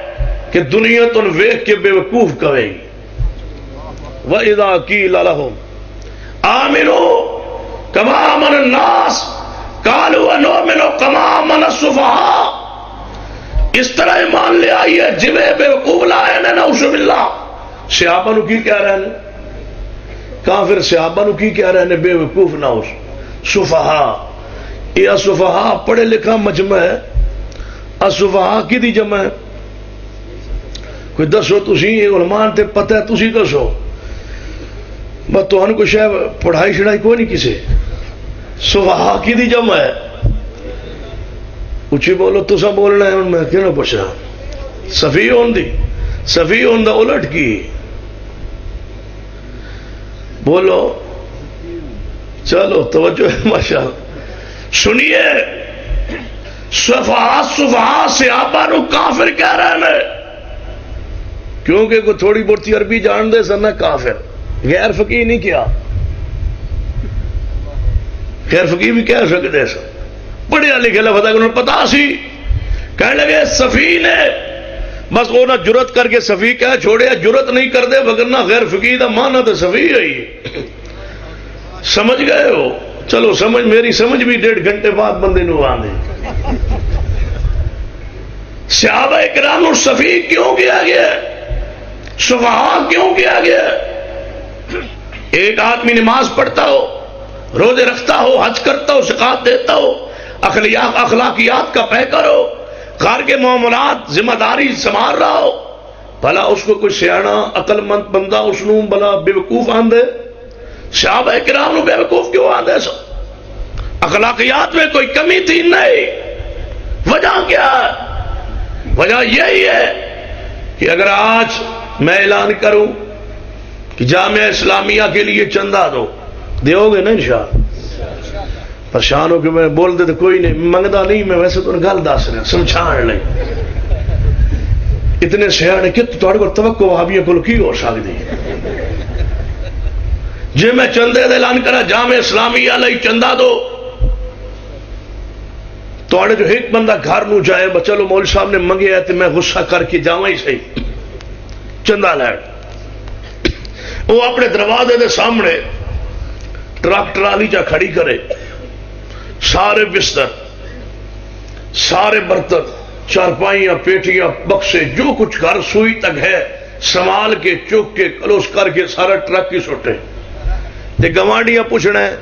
کہ دنیا تن ویخ کے بے وقوف کرے گی۔ وَإِذَا قِيلَ لَهُمْ آمِنُوا كَمَا آمَنَ النَّاسِ، قَالُوا وَنُؤْمِنُ كَمَا آمَنَ السُّفَهَاءُ اس طرح ایمان لے آئیے جوے بے وقوف لائے نے نعوذ باللہ۔ صحابہ نو کی کہہ رہے ہیں کافر صحابہ نو کی کہہ رہے ہیں بے وقوف نعوذ صفحاء یہ صفحاء پڑھے لکھا مجمع ہے۔ صفحاء کی دی جمع ہے؟ کوئی دسو تسی، یہ علماء تے پتہ ہے، تسی دسو۔ بس تو کو شاید پڑھائی شڑائی کوئی نہیں کسی صفحاء کی دی جمع ہے۔ اچھی بولو، تو سا بولنا ہے۔ میں کیوں نہ پوچھا صفی ہون دی۔ صفی ہون دا الٹ کی؟ بولو۔ چلو، توجہ ہے، ماشاء سنیے صفحا صفحا سے آپا نو کافر کہہ رہے ہیں۔ کیونکہ کوئی تھوڑی بہت عربی جان دے سر کافر۔ غیر فقی نہیں کیا۔ غیر فقی بھی کہہ سکتے سر پڑھیا لکھے لفظ انہوں نے پتا سی۔ کہنے لگے صفی نے بس وہ نہ جرت کر کے صفی کہہ چھوڑے، جرت نہیں کر دے غیر فقی دا مانا تو صفی ہے سمجھ گئے ہو؟ چلو سمجھ، میری سمجھ بھی ڈیڑھ گھنٹے بعد بندے نو آنے صحابہ کرام صفی کیوں کیا گیا؟ صفحا کیوں کیا گیا؟ ایک آدمی نماز پڑھتا ہو۔ روزے رکھتا ہو، حج کرتا ہو شکایت دیتا ہو اخلاق اخلاقیات کا پہ کرو گھر کے معاملات ذمہ داری سنبھال رہا ہو۔ بھلا اس کو کوئی سیاح عقل مند بندہ، اس نو بلا بے وقوف آندے۔ صحابہ کرام نو بے کیوں آندے سو؟ اخلاقیات میں کوئی کمی تھی؟ نہیں۔ وجہ کیا ہے؟ وجہ یہی ہے کہ اگر آج میں اعلان کروں کہ جامعہ اسلامیہ کے لیے چندہ دو۔ دیو گے نا انشاءاللہ پریشان ہو کے میں بول دے تو کوئی نہیں، منگتا نہیں، میں ویسے تو گل دس رہا سمجھا نہیں۔ اتنے سیاح کت کو توقع وہابیاں کو کی ہو سکتی جی میں چندے دے اعلان کرا جامع اسلامی علیہ چندہ دو۔ تو جو ایک بندہ گھر نو جائے چلو مول صاحب نے منگے تو میں غصہ کر کے جاؤں ہی صحیح۔ چندہ لین۔ وہ اپنے دروازے دے سامنے ٹرک ٹرالی چا کھڑی کرے۔ سارے بستر، سارے برتن، چارپائیاں، پیٹیاں، بکسے، جو کچھ گھر سوئی تک ہے، سنبھال کے چوک کے، کلوس کر کے سارا ٹرک کی سوٹے تے گوانڈیاں پوچھنا ہے،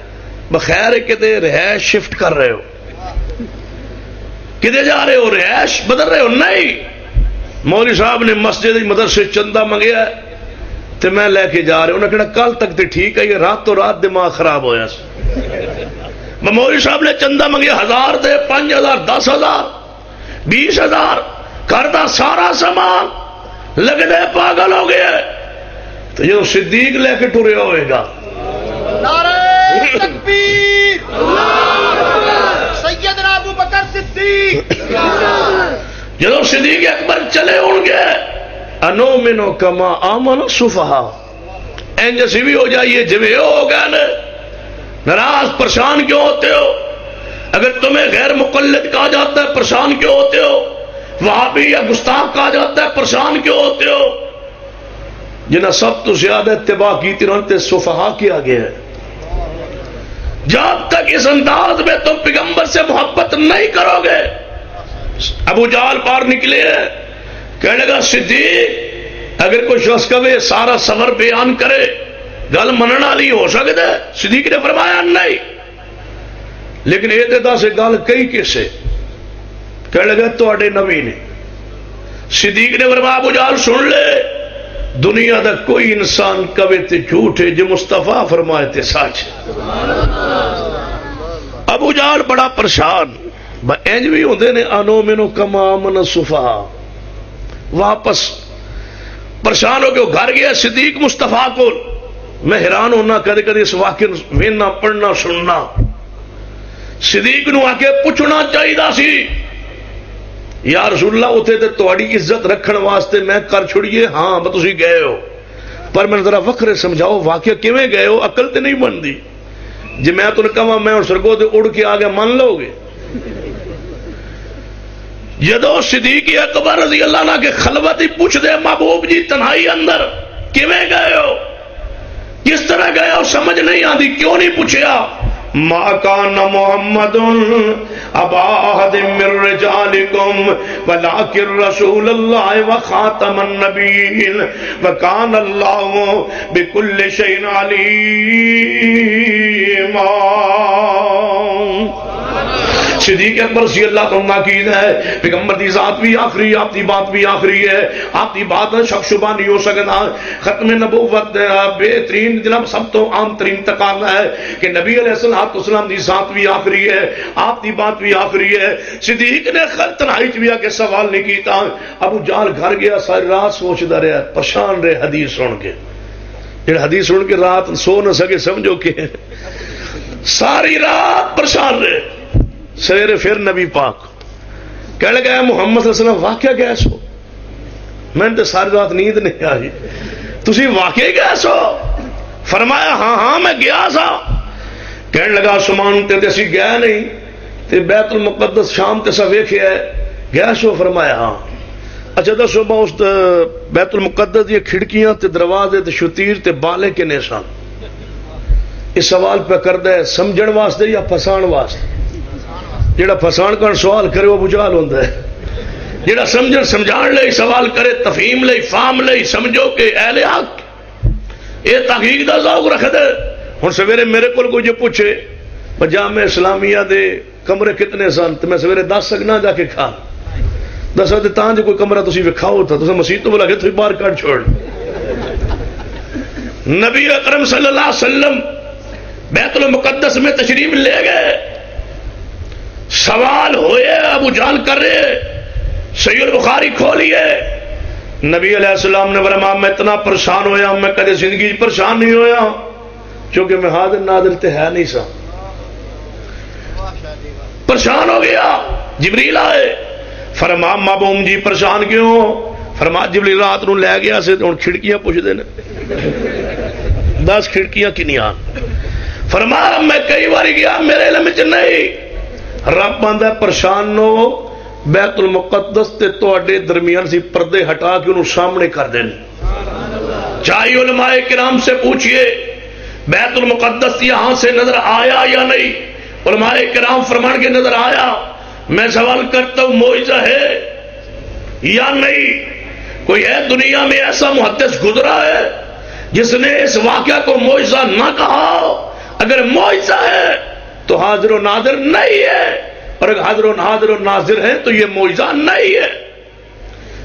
بخیر کتے رہائش شفٹ کر رہے ہو۔ کدے جا رہے ہو؟ رہائش بدل رہے ہو؟ نہیں۔ مولوی صاحب نے مسجد مدر سے چندہ منگیا ہے۔ تے میں لے کے جا رہے انہیں کہنا کل تک تے ٹھیک ہے یہ رات تو رات دماغ خراب ہویا مولوی صاحب نے چندہ منگیا ہزار دے پانچ ہزار دس ہزار بیس ہزار کردہ سارا سامان لگ دے پاگل ہو گیا تو یہ صدیق لے کے ٹورے ہوئے گا۔ نعرہ تکبیر۔ سیدنا ابو بکر صدیق۔ جدو صدیق اکبر چلے ہوں گے انو منو کما آمن صفحا این جیسی بھی ہو جائیے جوے ہو گیا نا۔ ناراض، پریشان کیوں ہوتے ہو؟ اگر تمہیں غیر مقلد کہا جاتا ہے پریشان کیوں ہوتے ہو؟ وہاں بھی یا گستاخ کہا جاتا ہے پریشان کیوں ہوتے ہو؟ جنہیں سب تو زیادہ اتباع کی تھی صفحا کیا گیا ہے۔ جب تک اس انداز میں تم پیغمبر سے محبت نہیں کرو گے، ابو جال پار نکلے کہنے لگا، صدیق، اگر کوئی شخص کبھی سارا سفر بیان کرے، گل مننا نہیں ہو سکتا ہے؟ صدیق نے فرمایا، نہیں. لیکن یہ دس، گل کئی کسے. کہنے لگا تے نبی نے. صدیق نے فرمایا، ابو جال سن لے. دنیا دا کوئی انسان کبھی تے جھوٹ ہے جو مستفا فرمائے تے سچ. ابو جال بڑا پریشان. انج بھی ہوتے نے انو مینو کما من سفا واپس پریشان ہو کے وہ گھر گیا، صدیق مستفا کو میں حیران ہونا کدے کدے اس واقع وینا پڑھنا، سننا۔ صدیق نو آ کے پوچھنا چاہیے سی، یا رسول اللہ اتنے تو تاری عزت رکھن واسطے میں کر چھڑیے؟ ہاں تھی گئے ہو۔ پر میں ذرا وکھرے سمجھاؤ، واقعہ کیویں گئے ہو؟ اقل تے نہیں بنتی۔ جی میں تمہیں کہا میں سرگو تے اڑ کے آ گیا، مان لو گے۔ جدو صدیق اکبر رضی اللہ عنہ کے خلوت ہی پوچھ دے، محبوب جی تنہائی اندر کیویں گئے ہو؟ کس طرح گئے ہو؟ سمجھ نہیں آتی کیوں نہیں پوچھیا؟ ما کان محمد ابا احد من رجالکم ولکن رسول اللہ و خاتم النبیین، وکان اللہ بکل شیء علیم۔ صدیق اکبر رضی اللہ عنہ کی ہے۔ پیغمبر دی ذات بھی آخری، آپ دی بات بھی آخری ہے۔ آپ دی بات شک شبہ نہیں ہو سکتا ختم نبوت بہترین جناب سب تو عام ترین تقاضا ہے کہ نبی علیہ الصلوۃ والسلام دی ذات بھی آخری ہے، آپ دی بات بھی آخری ہے۔ صدیق نے خل تنہائی چ بھی آ کے سوال نہیں کیتا۔ ابو جال گھر گیا، ساری رات سوچتا رہا، پریشان رہے، حدیث سن کے۔ پھر حدیث سن کے رات سو نہ سکے، سمجھو کہ ساری رات پریشان رہے۔ سویرے پھر نبی پاک۔ کہنے لگا محمد صلی اللہ علیہ وسلم، واقعہ گیا سو میں نے ساری رات نیند نہیں آئی۔ تھی واقعی گیا سو فرمایا ہاں ہاں میں گیا سا۔ کہنے لگا سمان تے اسی گیا نہیں، تے بیت المقدس شام تے سا ویکھیا ہے۔ گیا سو؟ فرمایا ہاں۔ اچھا دسو با اس بیت المقدس یہ کھڑکیاں تے دروازے تے شتیر تے بالے کے نشان اس سوال پہ کر دے سمجھن واسطے یا پھسان واسطے؟ جڑا فسان کر سوال کرے وہ بجال ہوتا ہے۔ جڑا سمجھ سمجھان لے سوال کرے، تفہیم لے فام لے سمجھو کہ اہل حق۔ یہ تحقیق دا ذوق رکھ دے ہوں سویرے میرے کو کوئی جو پوچھے جامع اسلامیہ دے کمرے کتنے سن؟ تو میں سویرے دس سکنا جا کے کھا۔ دس سکتے تاں جو کوئی کمرہ تھی وکھاؤ تھا تو مسیح تو بلا کے تھی باہر کٹ چھوڑ۔ نبی اکرم صلی اللہ علیہ وسلم بیت المقدس میں تشریف لے گئے۔ سوال ہوئے، ابو جال کر رہے سید بخاری کھولیے نبی علیہ السلام نے فرمایا، میں اتنا پریشان ہویا، میں کدے زندگی پریشان نہیں ہویا کیونکہ میں حاضر نادر تے ہے نہیں سا۔ پریشان ہو گیا۔ جبریل آئے۔ فرما مابوم جی پریشان کیوں؟ فرما جبریل رات نو لے گیا سے ہوں کھڑکیاں پوچھ دے دس کھڑکیاں کنیاں۔ فرما میں کئی بار گیا، میرے علم چ نہیں۔ رب آدھا پریشان نو بیت المقدس تے تے درمیان سی پردے ہٹا کے انہوں سامنے کر دین۔ چاہیے علماء کرام سے پوچھئے بیت المقدس یہاں سے نظر آیا یا نہیں؟ علماء کرام فرمان کے نظر آیا۔ میں سوال کرتا ہوں موئزہ ہے یا نہیں؟ کوئی ہے دنیا میں ایسا محدث گزرا ہے جس نے اس واقعہ کو موئزہ نہ کہا؟ اگر موئزہ ہے تو حاضر و ناظر نہیں ہے۔ اور اگر حاضر و ناظر و ناظر ہے تو یہ موئزہ نہیں ہے۔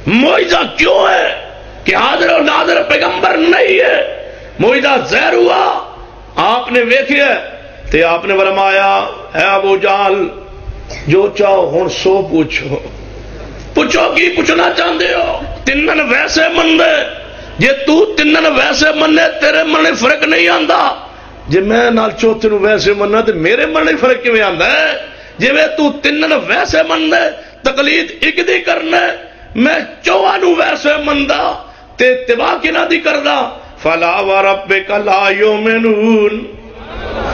موئزہ کیوں ہے کہ حاضر و ناظر پیغمبر نہیں ہے؟ موئزہ زہر ہوا۔ آپ نے ویکھے تے آپ نے فرمایا ہے ابو جال جو چاہو ہوں سو پوچھو۔ پوچھو کی پوچھنا چاہتے ہو؟ تینن ویسے من دے جے تو تینن ویسے منے تیرے من فرق نہیں آندا۔ جی میں نال چوتھے نو ویسے مننا تو میرے مننے فرق کیوں آتا ہے؟ جی میں تو تین ویسے مننا تقلید ایک دی کرنا میں چواں نو ویسے مندا تے تباہ کی نہ دی کردا؟ فلا وربک لا یومنون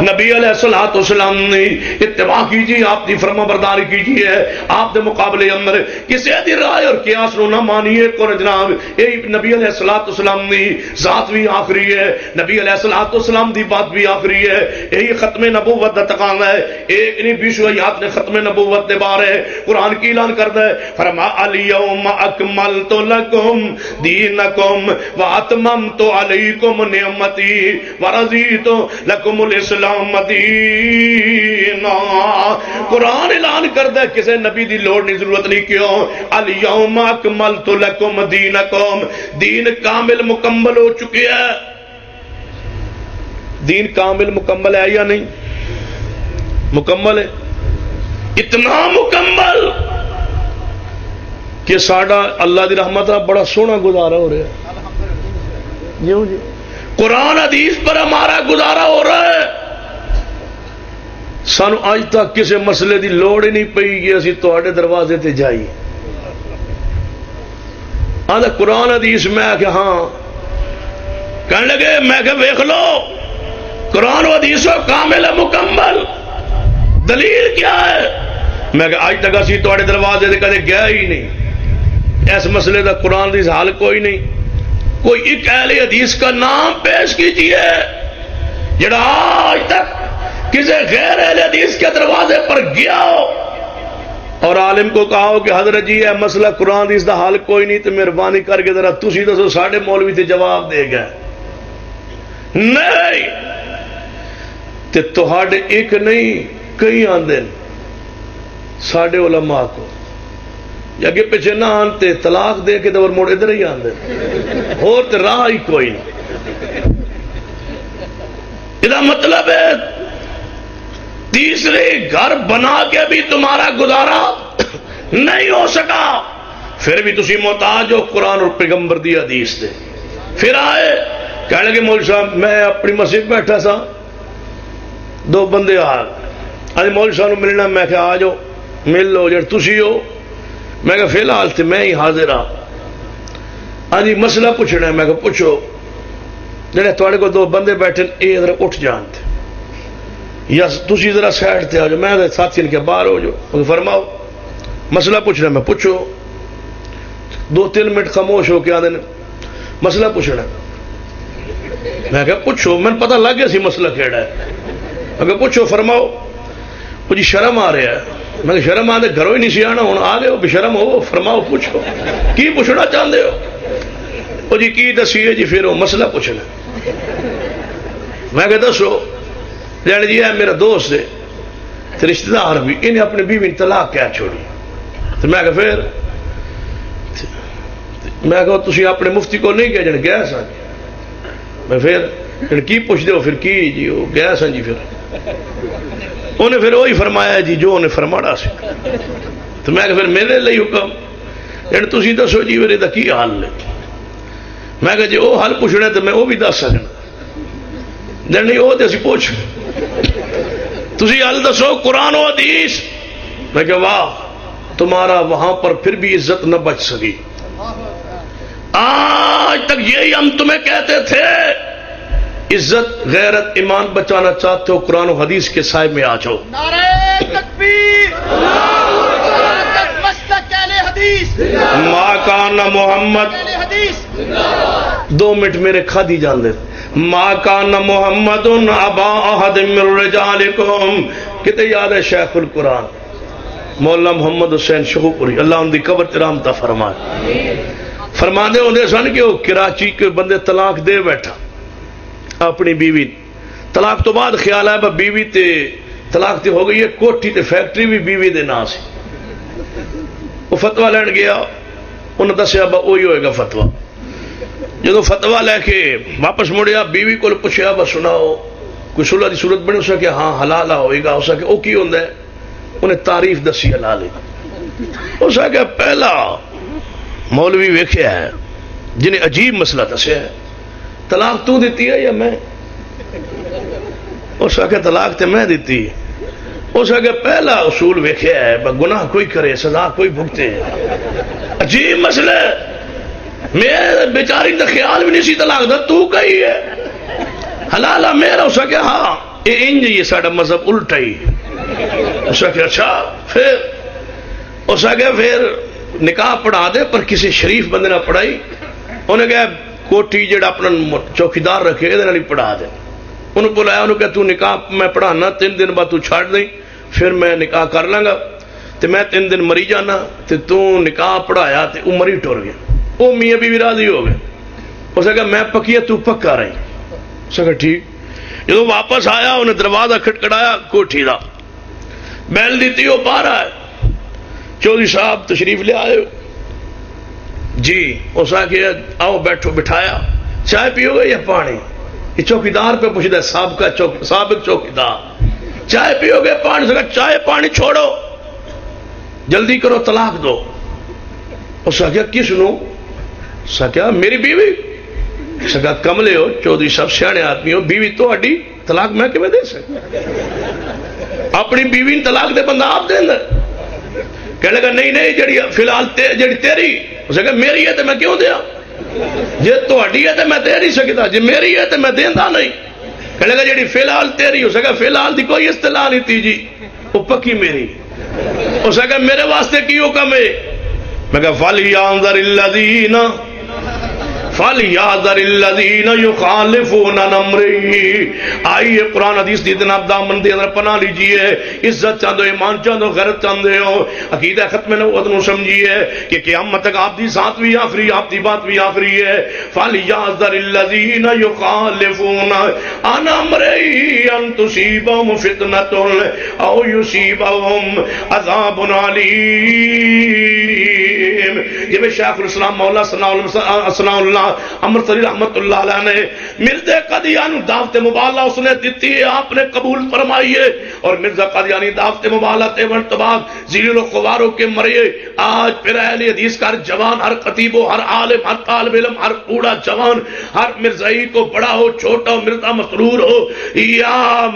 نبی علیہ السلام والسلام نے اتباع کیجیے، آپ کی فرما برداری کیجیے، آپ کے مقابلے اندر کسی دی رائے اور قیاس نو نہ مانیے، کون جناب؟ یہ نبی علیہ السلام والسلام نے ذات بھی آخری ہے، نبی علیہ السلام والسلام دی بات بھی آخری ہے، یہی ختم نبوت دا تقاضا ہے، ایک نہیں بیسو آیات نے ختم نبوت دے بارے قرآن کی اعلان کردا ہے، فرما الیوم اکملت لکم دینکم واتممت علیکم نعمتی ورضیت لکم الاسلام۔ مدینہ۔ قرآن اعلان کرتا ہے کسی نبی دی لوڑ نہیں ضرورت نہیں کیوں؟ الیوم اکملت لکم دینکم۔ دین کامل مکمل ہو چکے ہے۔ دین کامل مکمل ہے یا نہیں؟ مکمل ہے۔ اتنا مکمل کہ ساڈا اللہ دی رحمت بڑا سونا گزارا ہو رہا ہے۔ جی جی۔ قرآن حدیث پر ہمارا گزارا ہو رہا ہے۔ سانو اج تک کسی مسئلے دی لوڑ ہی نہیں پئی کہ اسی تے دروازے تے جائیے۔ آدھا قرآن حدیث میں کہ ہاں۔ کہنے لگے، میں کہ ویخ لو، قرآن و حدیث و کامل مکمل۔ دلیل کیا ہے؟ میں کہ آج تک اسی تے دروازے تے کدے گیا ہی نہیں۔ اس مسئلے دا قرآن دی حال کوئی نہیں۔ کوئی ایک اہل حدیث کا نام پیش کیجیے، جڑا آج تک کسی غیر اہل حدیث کے دروازے پر گیا ہو اور عالم کو کہا ہو کہ حضرت جی ہے مسئلہ قرآن حدیث دا حال کوئی نہیں، تو مہربانی کر کے ذرا تسی دسو، ساڈے مولوی تے جواب دے گئے۔ نہیں! تے تہاڈے ایک نہیں، کئی آندے ساڈے علماء کو۔ اگے پیچھے نہ آنتے، طلاق دے کے دور موڑ ادھر ہی آندے۔ اور تے راہ ہی کوئی نہیں۔ یہ مطلب ہے تیسرے گھر بنا کے بھی تمہارا گزارا نہیں ہو سکا۔ پھر بھی تسی محتاج ہو، قرآن اور پیغمبر دی حدیث دے۔ پھر آئے، کہنے لگے مول صاحب، میں اپنی مسجد بیٹھا سا۔ دو بندے آ آج مول صاحب ملنا، میں کہ آ جاؤ، مل لو جڑ تسی ہو۔ میں کہ فی الحال تو میں ہی حاضر ہاں۔ ہاں جی مسئلہ پوچھنا ہے، میں کہ پوچھو، جڑے تھوڑے کو دو بندے بیٹھے یہ ذرا اٹھ جان تھے یا تھی ذرا سائڈ تے آ جاؤ، میں ساتھی کے باہر ہو جاؤ فرماؤ۔ مسئلہ پوچھنا میں پوچھو۔ دو تین منٹ خاموش ہو کے آدھے مسئلہ پوچھنا میں کہ پوچھو، میں پتہ لگ گیا سی مسئلہ کہڑا ہے۔ اگر پوچھو، فرماؤ۔ وہ جی شرم آ رہا ہے۔ میں کہ شرم آدھے گھروں ہی نہیں سی آنا، ہوں آ گئے ہو بشرم ہو، فرماؤ، پوچھو۔ کی پوچھنا چاہتے ہو؟ وہ جی کی دسی جی پھر وہ مسئلہ پوچھنا میں کہ دسو۔ یعنی جان جی ہے میرا دوست ہے تو رشتہ دار بھی، انہیں اپنے بیوی طلاق کیا چھوڑی۔ تو میں کہ پھر میں کہ تھی اپنے مفتی کو نہیں گیا جن گیا سا میں پھر جن کی پوچھ دو پھر کی جی؟ وہ گیا سا جی پھر۔ انہیں پھر وہی فرمایا جی جو انہیں فرماڑا سی۔ تو میں کہ پھر، میرے لیے حکم۔ یعنی جن تھی دسو جی میرے دا کی حال لے میں کہ جی وہ حل پوچھنا تو میں وہ بھی دس سکنا۔ جن نہیں وہ تو اسی پوچھ۔ تھی حل دسو قرآن و حدیث؟ میں کہ واہ تمہارا وہاں پر پھر بھی عزت نہ بچ سکی۔ آج تک یہی ہم تمہیں کہتے تھے عزت غیرت ایمان بچانا چاہتے ہو قرآن و حدیث کے سائے میں آ جاؤ۔ ماں کان محمد۔ اہل حدیث۔ دو منٹ میرے کھا دی جان دے۔ ماں کان محمد ابا احد من رجالکم کتے یاد ہے شیخ القرآن؟ مولانا محمد حسین شہوپوری، اللہ ان دی قبر ترام تا فرمائے۔ فرما دے ہوندے سن کہ وہ کراچی کے بندے طلاق دے بیٹھا، اپنی بیوی طلاق تو بعد خیال آیا بیوی تے طلاق تے ہو گئی ہے، کوٹھی تے فیکٹری بھی بیوی دے نا سی۔ وہ فتوا لین گیا انہیں دسیا با وہی ہوئے گا فتوا جدو فتوا لے کے واپس مڑیا، بیوی کو پوچھا با سناؤ، کوئی صلح دی صورت بنے اسے کہ ہاں حلال ہوئے گا۔ اسے کہ او کی ہوندا ہے؟ انہیں تعریف دسی حلال اسے کہ پہلا مولوی ویکھیا ہے، جنہیں عجیب مسئلہ دسیا ہے۔ طلاق تو دیتی ہے یا میں؟ اس آگے طلاق تے میں دیتی۔ ہے اس آگے پہلا اصول ویکھیا ہے گناہ کوئی کرے، سزا کوئی بھگتے۔ عجیب مسئلہ ہے۔ میں بیچاری کا خیال بھی نہیں سی طلاق دا تو کہی ہے۔ حلالا میرا، اس آگے ہاں یہ انج یہ ساڑا مذہب الٹا ہی اس آگے اچھا پھر۔ اس آگے پھر نکاح پڑھا دے، پر کسی شریف بندے نہ پڑھائی۔ انہیں کہا، کوٹھی جڑا اپنا چوکیدار رکھے یہ نہیں پڑھا دے۔ انہوں بلایا انہوں کہ تو نکاح میں پڑھانا، تین دن بعد تو چھاڑ دیں، پھر میں نکاح کر لوں گا تو میں تین دن مری جانا تو تو نکاح پڑھایا تو وہ مری ٹور گیا۔ وہ میاں بھی راضی ہو گئے۔ اس نے کہا، میں پکی ہے، تو پکا رہی۔ اس نے کہا، ٹھیک۔ جب واپس آیا، انہیں دروازہ کھٹکھٹایا، کوٹھی کا بیل دیتی، وہ باہر آئے۔ چودھری صاحب تشریف لے آئے۔ جی اس آ آؤ بیٹھو، بٹھایا۔ چائے پیو گے یا پانی؟ یہ چوکیدار پہ پوچھتا ہے، سابقہ چوک، سابق چوکیدار۔ چائے پیو گے پانی۔ سے چائے، پانی چھوڑو۔ جلدی کرو، طلاق دو۔ اس کیا کس نو سکیا میری بیوی سکا کملے ہو چودھری صاحب سیانے آدمی ہو بیوی تو اڈی طلاق میں کیوں دے سکتا اپنی بیوی طلاق دے بندہ آپ دیں کہنے لگا نہیں نہیں جڑی فی الحال جڑی تیری اس کہا میری ہے تو میں کیوں دیا جی تھی ہے تو میں دے نہیں سکتا جی میری ہے تو میں دینا نہیں کہنے لگا جڑی فی الحال تیری اس کہا فی الحال دی کوئی اصطلاح نہیں تھی جی وہ پکی میری اس کہا میرے واسطے کی حکم ہے میں کہا فالی انظر الذین فَلْيَعْذَرِ الَّذِينَ يُخَالِفُونَ نَمْرِهِ۔ آئیے قرآن حدیث دی جناب دامن دے اندر پناہ لیجیے۔ عزت چاندو، ایمان چاندو، غیرت چاندے ہو عقیدہ ختم نبوت نو سمجھیے کہ قیامت تک آپ دی ذات بھی آفری، آپ دی بات بھی آفری ہے۔ فَلْيَعْذَرِ الَّذِينَ يُخَالِفُونَ۔ عَنْ أَمْرِهِ أَن تُصِيبَهُمْ فِتْنَةٌ أَوْ يُصِيبَهُمْ عَذَابٌ عَلِيمٌ۔ یہ بھی شیخ الاسلام مولا صلی اللہ امر صلی رحمت اللہ علیہ نے مرزا قادیانی دعوت مبالہ اس نے دیتی ہے، آپ نے قبول فرمائیے اور مرزا قادیانی دعوت مبالہ تے ورت بعد زیل و قواروں کے مریے آج پھر اہل حدیث کا ہر جوان، ہر خطیب ہو ہر عالم، ہر طالب علم، ہر بوڑھا جوان، ہر مرزائی کو بڑا ہو، چھوٹا ہو، مرزا مسرور ہو۔ یا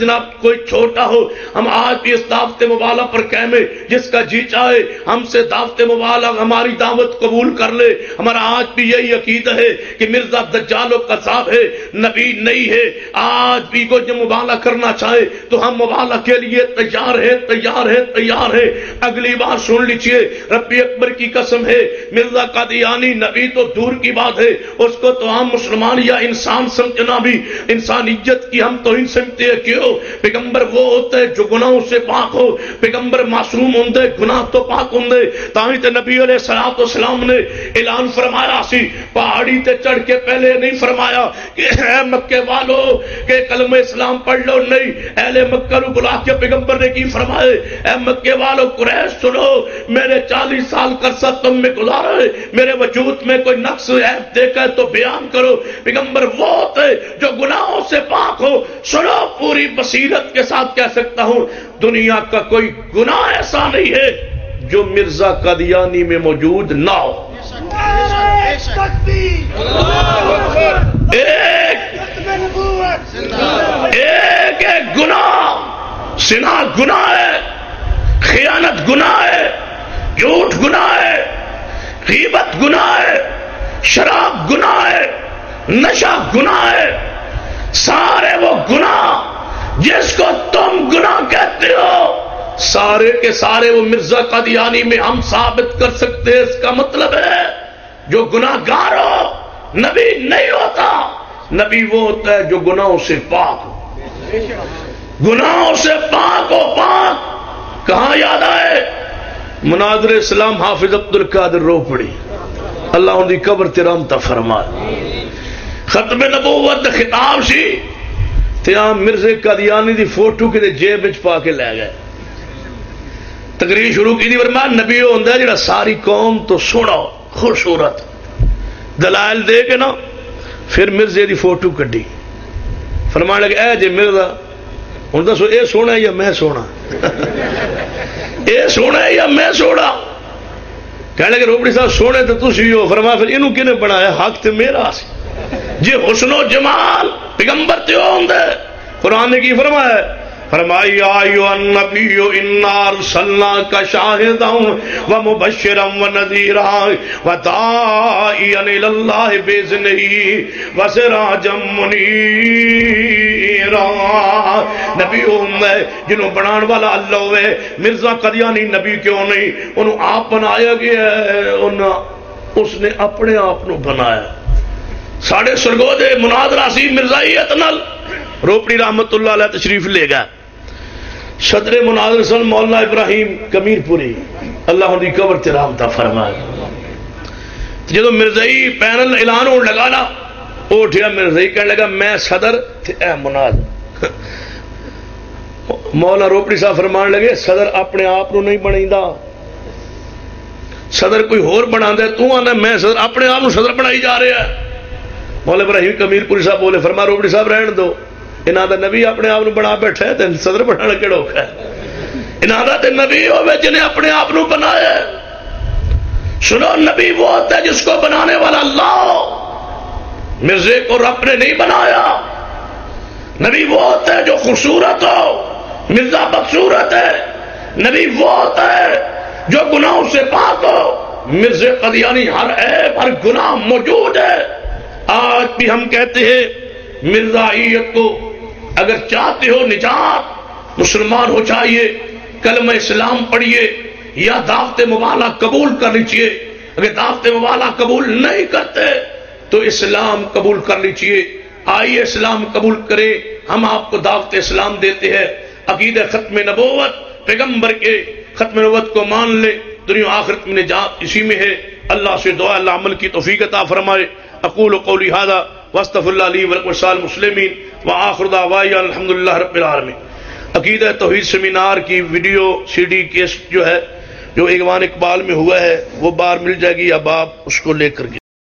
جناب، کوئی چھوٹا ہو، ہم آج بھی اس دعوت مبالہ پر کہمے جس کا جی چاہے، ہم سے دعوت مبالہ ہماری دعوت قبول کر لے۔ ہمارا آج بھی یہی عقید عقیدہ ہے کہ مرزا دجال و قصاب ہے، نبی نہیں ہے۔ آج بھی کو جو مبالہ کرنا چاہے تو ہم مبالہ کے لیے تیار ہے تیار ہے تیار ہے اگلی بار سن لیجیے، ربی اکبر کی قسم ہے، مرزا قادیانی نبی تو دور کی بات ہے۔ اس کو تو ہم مسلمان یا انسان سمجھنا بھی، انسانیت کی ہم تو ان سمجھتے ہیں۔ کیوں؟ پیغمبر وہ ہوتا ہے جو گناہوں سے پاک ہو۔ پیغمبر معصوم ہوں دے گناہ تو پاک ہوں تاہی تے نبی علیہ السلام نے اعلان فرمایا سی پاک پہاڑی تے چڑھ کے پہلے نہیں فرمایا کہ اے مکے والو، کہ کلمہ اسلام پڑھ لو، نہیں، اہل مکہ رو بلا کے پیغمبر نے کی فرمائے اے مکے والو، قریش سنو، میرے چالیس سال کرسا تم میں گزارا ہے، میرے وجود میں کوئی نقص، عیب دیکھا ہے تو بیان کرو۔ پیغمبر وہ ہوتے جو گناہوں سے پاک ہو، سنو، پوری بصیرت کے ساتھ کہہ سکتا ہوں، دنیا کا کوئی گناہ ایسا نہیں ہے جو مرزا قادیانی میں موجود نہ ہو۔ ایک ایک گناہ سنا گناہ ہے، خیانت گناہ ہے، جھوٹ گناہ ہے، غیبت گناہ ہے، شراب گناہ ہے، نشہ گناہ ہے۔ سارے وہ گناہ جس کو تم گناہ کہتے ہو سارے کے سارے وہ مرزا قادیانی میں ہم ثابت کر سکتے اس کا مطلب ہے جو گناہ گار ہو، نبی نہیں ہوتا، نبی وہ ہوتا ہے جو گناہوں سے پاک ہو۔ گناہوں سے پاک ہو، پاک۔ کہاں یاد آئے؟ مناظر اسلام حافظ عبد القادر رو پڑی اللہ ان کی قبر ترامتا فرما ختم نبوت خطاب سی تیام مرزے قادیانی دی فوٹو کے جیب پا کے لے گئے۔ تقریر شروع کی فرمان نبی وہ ہوں جا ساری قوم تو سونا، خوبصورت۔ دلائل دے کے نا، پھر مرزے دی فوٹو کڈی۔ فرمان لگے، اے جی مرزا ہوں دسو، اے سونا یا میں سونا؟ اے سونا یا میں سونا؟ کہنے لگے روپڑی صاحب، سونے تو تھی ہو۔ فرما، پھر یہ کنے بنایا؟ حق تے میرا سی۔ جی حسن و جمال پیغمبر تے ہوں قرآن نے کی فرمایا ہے؟ فرمائی آئیو النبی انا ارسلنا شاہدا و مبشرا و نذیرا و داعیا اللہ باذنہ و سراجا منیرا. نبی ہے جنہوں بنان والا اللہ ہوئے، مرزا قدیانی نبی کیوں نہیں؟ انہوں آپ بنایا گیا ہے انہوں اس نے اپنے آپ بنایا۔ ساڑھے سرگو دے مناظرہ سی مرزائیت نل روپڑی رحمت اللہ علیہ تشریف لے گا صدر مناظر سن مولانا ابراہیم کمیر پوری اللہ دی قبر تیرام تا فرمائے۔ جدو مرزائی جی پینل اعلان ہونے لگا نا اٹھیا جی کہنے لگا، میں صدر تھے اے مناد مولا روپڑی صاحب فرمان لگے، صدر اپنے آپ نہیں بنی صدر کوئی ہور بنا دے تو آنا میں صدر اپنے آپ صدر بنائی جا رہا ہے۔ مولا ابراہیم کمیر پوری صاحب بولے، فرما روپڑی صاحب رہن دو۔ انہوں دا نبی اپنے آپ بنا بیٹھا ہے تو صدر بنانا کہڑا ہے؟ انہوں دا تے نبی ہوئے جنہیں اپنے آپ بنایا سنو، نبی وہ ہوتا ہے جس کو بنانے والا اللہ مرزے کو رب نے نہیں بنایا۔ نبی وہ ہوتا ہے جو خوبصورت ہو۔ مرزا بدصورت ہے۔ نبی وہ ہوتا ہے جو گناہوں سے پاک ہو۔ مرزے قدیانی ہر عیب، ہر گناہ موجود ہے۔ آج بھی ہم کہتے ہیں مرزائیت کو اگر چاہتے ہو نجات، مسلمان ہو چاہیے کلم اسلام پڑھیے، یا دعوت مبالہ قبول کرنی چاہیے اگر دعوت مبالہ قبول نہیں کرتے، تو اسلام قبول کر لیجیے آئیے اسلام قبول کرے۔ ہم آپ کو دعوت اسلام دیتے ہیں۔ عقید ختم نبوت، پیغمبر کے ختم نبوت کو مان لے۔ دنیا آخرت میں نجات اسی میں ہے۔ اللہ سے دعا، اللہ عمل کی توفیق عطا فرمائے۔ اقول قولی هذا واستغفر اللہ لي ولكم مسلمین و آخر دعوائی الحمد لله رب العالمین۔ عقیدہ توحید سیمینار کی ویڈیو، سی ڈی کیس جو ہے، جو ایگوان اقبال میں ہوا ہے، وہ بار مل جائے گی اب آپ اس کو لے کر کے۔